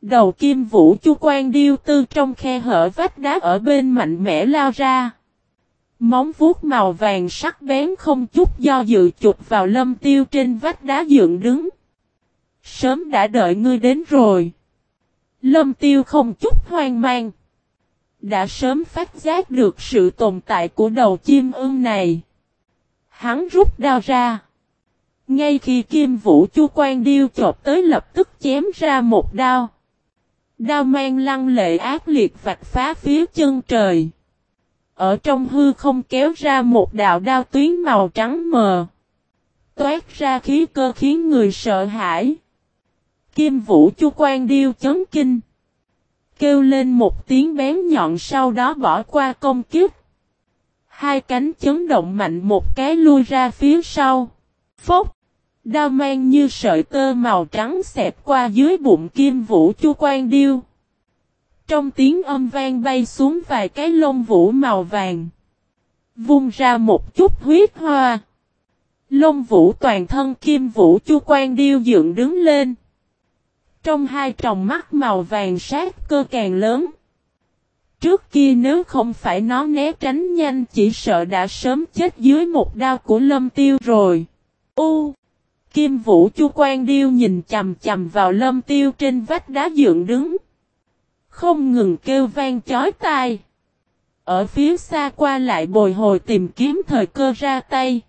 Đầu kim vũ chu quan điêu tư trong khe hở vách đá ở bên mạnh mẽ lao ra. Móng vuốt màu vàng sắc bén không chút do dự chụp vào lâm tiêu trên vách đá dựng đứng. Sớm đã đợi ngươi đến rồi. Lâm tiêu không chút hoang mang. Đã sớm phát giác được sự tồn tại của đầu chim ưng này. Hắn rút đao ra. Ngay khi kim vũ chu quan điêu chộp tới lập tức chém ra một đao. Đao mang lăng lệ ác liệt vạch phá phía chân trời. Ở trong hư không kéo ra một đạo đao tuyến màu trắng mờ. Toát ra khí cơ khiến người sợ hãi. Kim vũ chu quan điêu chấn kinh. kêu lên một tiếng bén nhọn sau đó bỏ qua công kiếp. Hai cánh chấn động mạnh một cái lui ra phía sau. Phốc! Đao mang như sợi tơ màu trắng xẹp qua dưới bụng kim vũ chu quan điêu. Trong tiếng âm vang bay xuống vài cái lông vũ màu vàng. Vung ra một chút huyết hoa. Lông vũ toàn thân kim vũ chu quan điêu dựng đứng lên. Trong hai tròng mắt màu vàng sát cơ càng lớn. Trước kia nếu không phải nó né tránh nhanh chỉ sợ đã sớm chết dưới một đao của lâm tiêu rồi. U. Kim Vũ Chu Quan Điêu nhìn chầm chầm vào lâm tiêu trên vách đá dựng đứng. Không ngừng kêu vang chói tai. Ở phía xa qua lại bồi hồi tìm kiếm thời cơ ra tay.